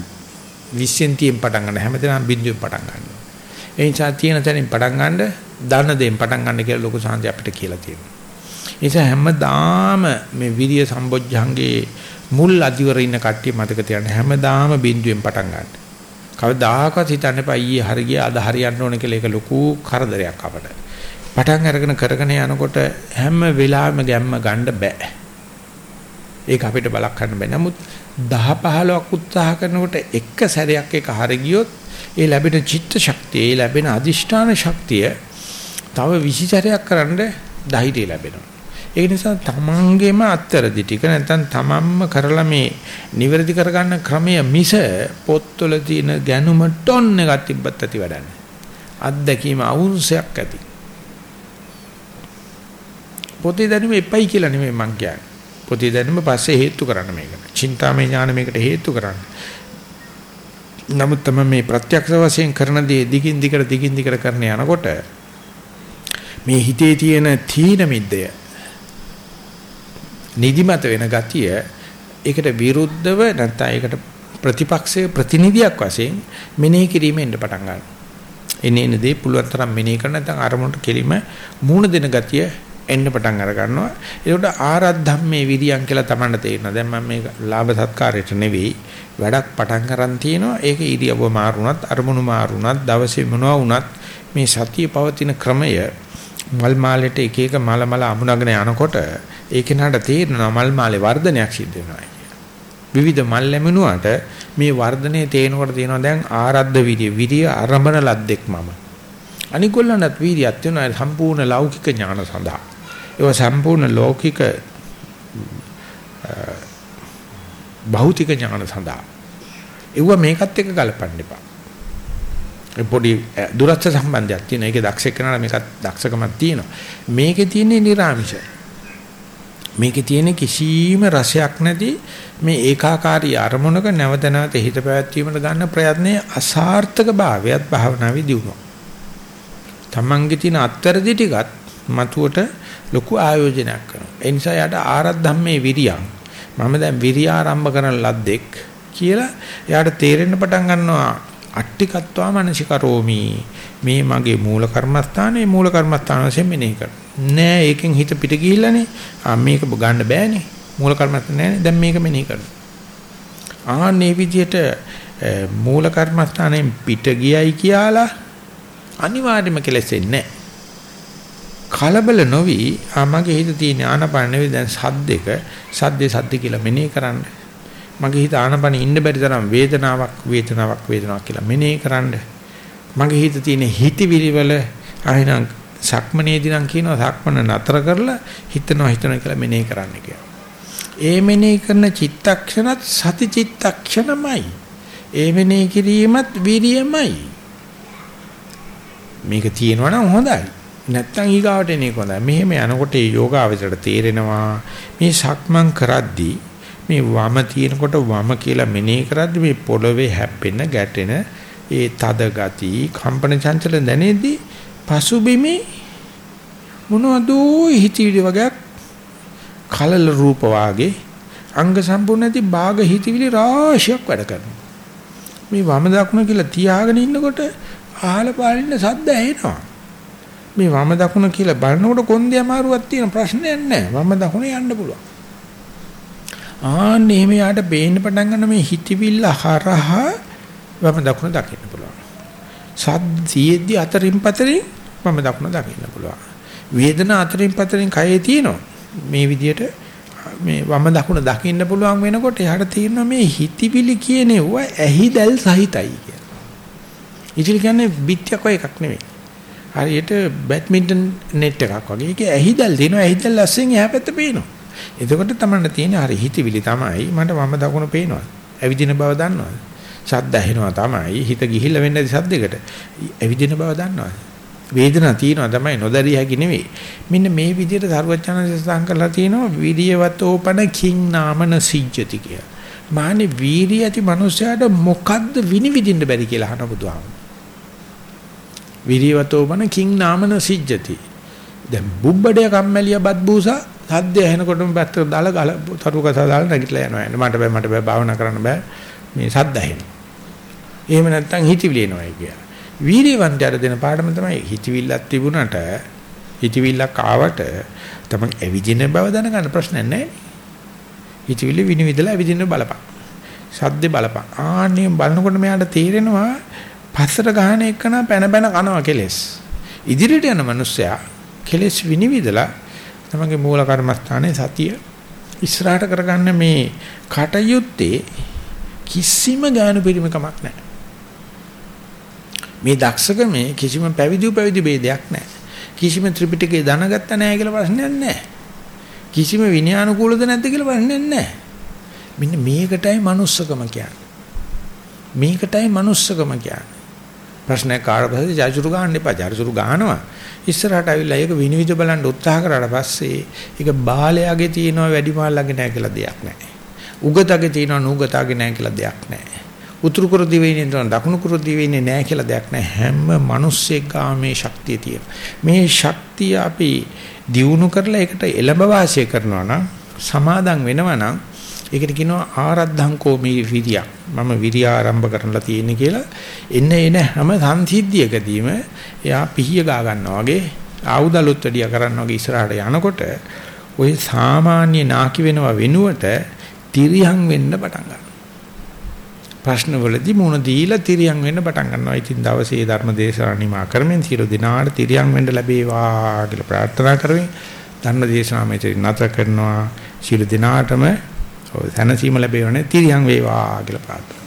20න් 30න් පටන් ගන්න හැමදේම බිඳුවෙන් පටන් ගන්නවා. ඒ නිසා තියෙන තැනින් පටන් ගන්න දන්න දෙයින් පටන් ගන්න කියලා ලොකු සාන්ති අපිට කියලා තියෙනවා. ඒ නිසා හැමදාම මේ විරිය සම්බොජ්ජංගේ මුල් අදිවර ඉන්න කට්ටිය මතක තියාගන්න හැමදාම බිඳුවෙන් පටන් ගන්න. කවදාකවත් හිතන්න එපා ඊයේ හරි ගියා අද හරියන්න ඕන කියලා ඒක ලොකු කරදරයක් අපට. පටන් අරගෙන කරගෙන යනකොට හැම වෙලාවෙම ගැම්ම ගන්න බෑ. ඒක අපිට බලක් ගන්න බෑ. නමුත් 10 15ක් උත්සාහ කරනකොට එක සැරයක් එක හරි ගියොත් ඒ ලැබෙන චිත්ත ශක්තිය, ඒ ලැබෙන අදිෂ්ඨාන ශක්තිය තව 20 සැරයක් කරන්න ධෛර්යය ලැබෙනවා. ඒ නිසා තමන්ගේම අත්තරදි ටික නැත්නම් තමන්ම කරලා මේ නිවැරදි කරගන්න ක්‍රමය මිස පොත්වල තියෙන ගැනුම ටොන් එකක් තිබ්බත් ඇති වැඩන්නේ. අත්දැකීම අවුරුසයක් ඇති. පොතේ දැනුම එපයි කියලා නෙමෙයි මං කියන්නේ. පොතේ දැනුම පස්සේ හේතු කරන්න මේකට. චින්තාමය ඥාන මේකට හේතු කරන්න. නමුත් තමයි මේ ප්‍රත්‍යක්ෂ වශයෙන් කරන දේ දිගින් දිගට දිගින් දිගට කරන යනකොට මේ හිතේ තියෙන තීන මිද්දය නිදිමත වෙන ගතිය ඒකට විරුද්ධව නැත්නම් ඒකට ප්‍රතිපක්ෂයේ ප්‍රතිනිධියක් වශයෙන් මෙනෙහි කිරීමෙන් පටන් ගන්නවා. එනේ එන දේ පුළුවන් තරම් මෙනෙහි කරන නැත්නම් අරමුණට කෙලිම මූණ දෙන ගතිය එන්න පටන් අර ගන්නවා. ඒකට ආරද්ධම්මේ විරියන් කියලා තමන්න තේරෙනවා. දැන් මම මේ ලාභ සත්කාරයට නෙවෙයි වැඩක් පටන් ගන්න තියෙනවා. ඒක ඉරියව්ව මාරුණත්, අරමුණු මාරුණත්, දවසේ මොනවා වුණත් මේ සතිය පවතින ක්‍රමය මල් මාලෙට එක එක මල මල අමුණගෙන යනකොට ඒ කෙනාට තේරෙනවා මල් මාලේ වර්ධනයක් සිද්ධ වෙනවා විවිධ මල් ලැබෙනුවට මේ වර්ධනයේ තේනකොට තියෙනවා දැන් ආරද්ධ විරිය විරිය ආරම්භන ලද්දෙක් මම. අනිකොල්ලන්ටත් වීර්යයක් තියෙනවා සම්පූර්ණ ලෞකික ඥාන සඳහා. ඒවා සම්පූර්ණ ලෞකික භෞතික ඥාන සඳහා. ඒව මේකත් එක්ක ගලපන්න එපා. ඒ පොඩි දුරස්ත සම්බන්ධයක් තියෙන. ඒකේ දක්ෂ කෙනාට මේකත් දක්ෂකමක් තියෙනවා. මේකේ තියෙන්නේ නිර්ආමිෂ. මේකේ තියෙන කිසිම රසයක් නැති මේ ඒකාකාරී අරමුණක නැවත නැවත හිත පැවැත්වීමට ගන්න ප්‍රයත්නයේ අසාර්ථක භාවයත් භාවනාවේ දියුණුව. තමන්ගේ තියෙන අත්තරදි ටිකත් මතුවට ලොකු ආයෝජනයක් කරනවා. ඒ නිසා යාට ආරද්ධම්මේ විරියං මම දැන් විරිය ආරම්භ කරන ලද්දෙක් කියලා යාට තේරෙන්න පටන් ගන්නවා අට්ටිකත්වා මනසිකරෝමි මේ මගේ මූල කර්මස්ථානයේ මූල කර්මස්ථාන වශයෙන් මෙනෙහි කර. නෑ ඒකෙන් හිත පිට ගිහිල්ලානේ. ආ මේක ගන්න බෑනේ. මූල කර්මස්ථාන නෑනේ. දැන් මේක මෙනෙහි කරනවා. ආන්නේ විදිහට මූල කර්මස්ථානයෙන් පිට ගියයි කියලා අනිවාර්යයෙන්ම කෙලෙසෙන්නේ නැහැ. කලබල නොවි මගේ හිත තියෙන ආනපන නෙවෙයි දැන් සද්දෙක සද්දේ සද්ද කියලා මෙනෙහි කරන්න. මගේ හිත ආනපන ඉන්න බැරි තරම් වේදනාවක් වේදනාවක් වේදනාවක් කියලා මෙනෙහි කරන්න. මගේ හිත තියෙන හිතවිලි වල අහිනම් සක්මනේදී නම් කියනවා සක්මන නතර කරලා හිතනවා හිතනවා කියලා මෙනෙහි කරන්න කියලා. ඒ මෙනෙහි කරන චිත්තක්ෂණත් සති චිත්තක්ෂණමයි. ඒ මෙනෙහි කිරීමත් විරියමයි. මේක තියෙනවා නම් හොඳයි. නැත්තම් ඊගාවට එන එක හොඳයි. මෙහෙම යනකොට ඒ යෝගාවචරයට තේරෙනවා මේ සක්මන් කරද්දී මේ වම තියෙනකොට වම කියලා මෙනෙහි කරද්දී මේ පොළවේ හැප්පෙන ගැටෙන ඒ තද ගති කම්පන චංචල දැනේදී පසුබිමේ මොනවද හිතවිලි වගේක් කලල රූප වාගේ අංග සම්පූර්ණ ඇති භාග හිතවිලි රාශියක් වැඩ කරනවා. මේ වම දකුණ කියලා තියාගෙන ඉන්නකොට අහල පාලින්න සද්ද ඇහෙනවා. මේ වම දකුණ කියලා බලනකොට කොන්දේ අමාරුවක් තියෙන ප්‍රශ්නයක් නැහැ. වම දකුණ යන්න පුළුවන්. ආන්නේ එහෙම යාට බේන්න පටන් ගන්න මේ හිතවිල්ල හරහා වම දකුණ දකින්න පුළුවන්. සද්දීයේදී අතරින් පතරින් වම දකුණ දකින්න පුළුවන්. වේදනා අතරින් පතරින් කයේ තියෙනවා. මේ විදිහට මේ වම දකුණ දකින්න පුළුවන් වෙනකොට එයාට තියෙනවා මේ හිතවිලි කියනේව ඇහිදල් සහිතයි කියලා. ඉතින් කියන්නේ පිටියක් එකක් නෙමෙයි. හරියට බැඩ්මින්ටන් net එකක් වගේ. ඒකේ ඇහිදල් දෙනවා. ඇහිදල් ලස්සෙන් එහා පැත්ත පේනවා. එතකොට තමයි තියෙන හරි හිතවිලි තමයි මට වම දකුණ පේනවා. ඇවිදින බව දන්නවා. ශබ්ද ඇහෙනවා තමයි. හිත ගිහිල්ලා වෙන්නේ ශබ්දයකට. ඇවිදින බව දන්නවා. වේදනා තියෙනවා තමයි නොදරිය හැකි නෙවෙයි. මෙන්න මේ විදිහට සර්වඥාන්සේ සඳහන් කරලා තියෙනවා විරියවතෝපන කිං නාමන සිජ්ජති කියලා. මානේ වීරිය ඇති මනුස්සයාට මොකද්ද විනිවිදින්න බැරි කියලා අහන බුදුහාමුදුරුවෝ. විරියවතෝපන කිං නාමන සිජ්ජති. දැන් බුබ්බඩේ කම්මැලිය බත් බූසා සද්ද ඇහෙනකොටම පැත්තට දාලා ගල තරුකසා දාලා නැගිටලා යනවා. මට බෑ මට බෑ භාවනා කරන්න බෑ. මේ සද්ද ඇහෙනවා. එහෙම නැත්නම් හිතවිලි එනවා කියලා. වීර්යවන්තයාට දෙන පාඩම තමයි හිතවිල්ලක් තිබුණට හිතවිල්ලක් ආවට තමයි ඇවිදින බව දැනගන්න ප්‍රශ්නයක් නැහැ. හිතවිලි විනිවිදලා ඇවිදින බලපන්. සද්දේ බලපන්. ආන්නේ බලනකොට මෙයාට තේරෙනවා පස්සට ගහන එකන පැන පැන කනවා කෙලස්. ඉදිරියට යන මිනිස්සයා කෙලෙස් විනිවිදලා තමගේ මූල කර්මස්ථානයේ සතිය ඉස්සරහට කරගන්න මේ කටයුත්තේ කිසිම ගානු පිරිමකමක් නැහැ. මේ දක්ෂකමේ කිසිම පැවිදි පැවිදි ભેදයක් නැහැ. කිසිම ත්‍රිපිටකේ දැනගත්ත නැහැ කියලා ප්‍රශ්නයක් නැහැ. කිසිම විනයානුකූලද නැද්ද කියලා ප්‍රශ්නයක් නැහැ. මෙන්න මේකටයි manussකම කියන්නේ. මේකටයි manussකම කියන්නේ. ප්‍රශ්නයක් කාටපස්සේ ජාජුරු ගන්න එපා. ජාජුරු ගන්නවා. ඉස්සරහට අවිල්ලා ඒක විනිවිද බලන්න උත්සාහ කරාට පස්සේ ඒක බාලයාගේ තියෙනවා වැඩිමාල්ලගේ නැහැ කියලා දෙයක් නැහැ. උගතගේ තියෙනවා නුගතගේ නැහැ කියලා දෙයක් නැහැ. උතුරු කුරු දිවයිනේ තියෙනවා දකුණු කුරු දිවයිනේ නැහැ කියලා දෙයක් නැහැ. හැම මිනිස්සෙක් ගාම මේ ශක්තිය තියෙනවා. මේ ශක්තිය අපි දියුණු කරලා ඒකට එළඹ වාසය කරනවා නම් සමාදම් වෙනවා නම් ඒකට කියනවා ආරද්ධංකෝ මේ විරිය. මම විරිය ආරම්භ කරන්නලා තියෙන්නේ කියලා එන්න එන හැම සංසිද්ධියකදීම එයා පිහිය ගා ගන්නවා වගේ ආයුධලුත් වැඩිය කරනවා වගේ ඉස්සරහට යනකොට ওই සාමාන්‍ය නාකි වෙනවා වෙනුවට තිරියන් වෙන්න පටන් ගන්නවා. ප්‍රශ්නවලදී මුණ දීලා තිරියන් වෙන්න පටන් ගන්නවා. ඉතින් දවසේ ධර්ම දේශනා නිමා කරමින් සියලු දිනාට තිරියන් වෙන්න ලැබේවා කියලා ප්‍රාර්ථනා කරමින් ධර්ම දේශනාව මෙතන නතර කරනවා. සියලු දිනාටම සැනසීම ලැබෙවනේ තිරියන් වේවා කියලා ප්‍රාර්ථනා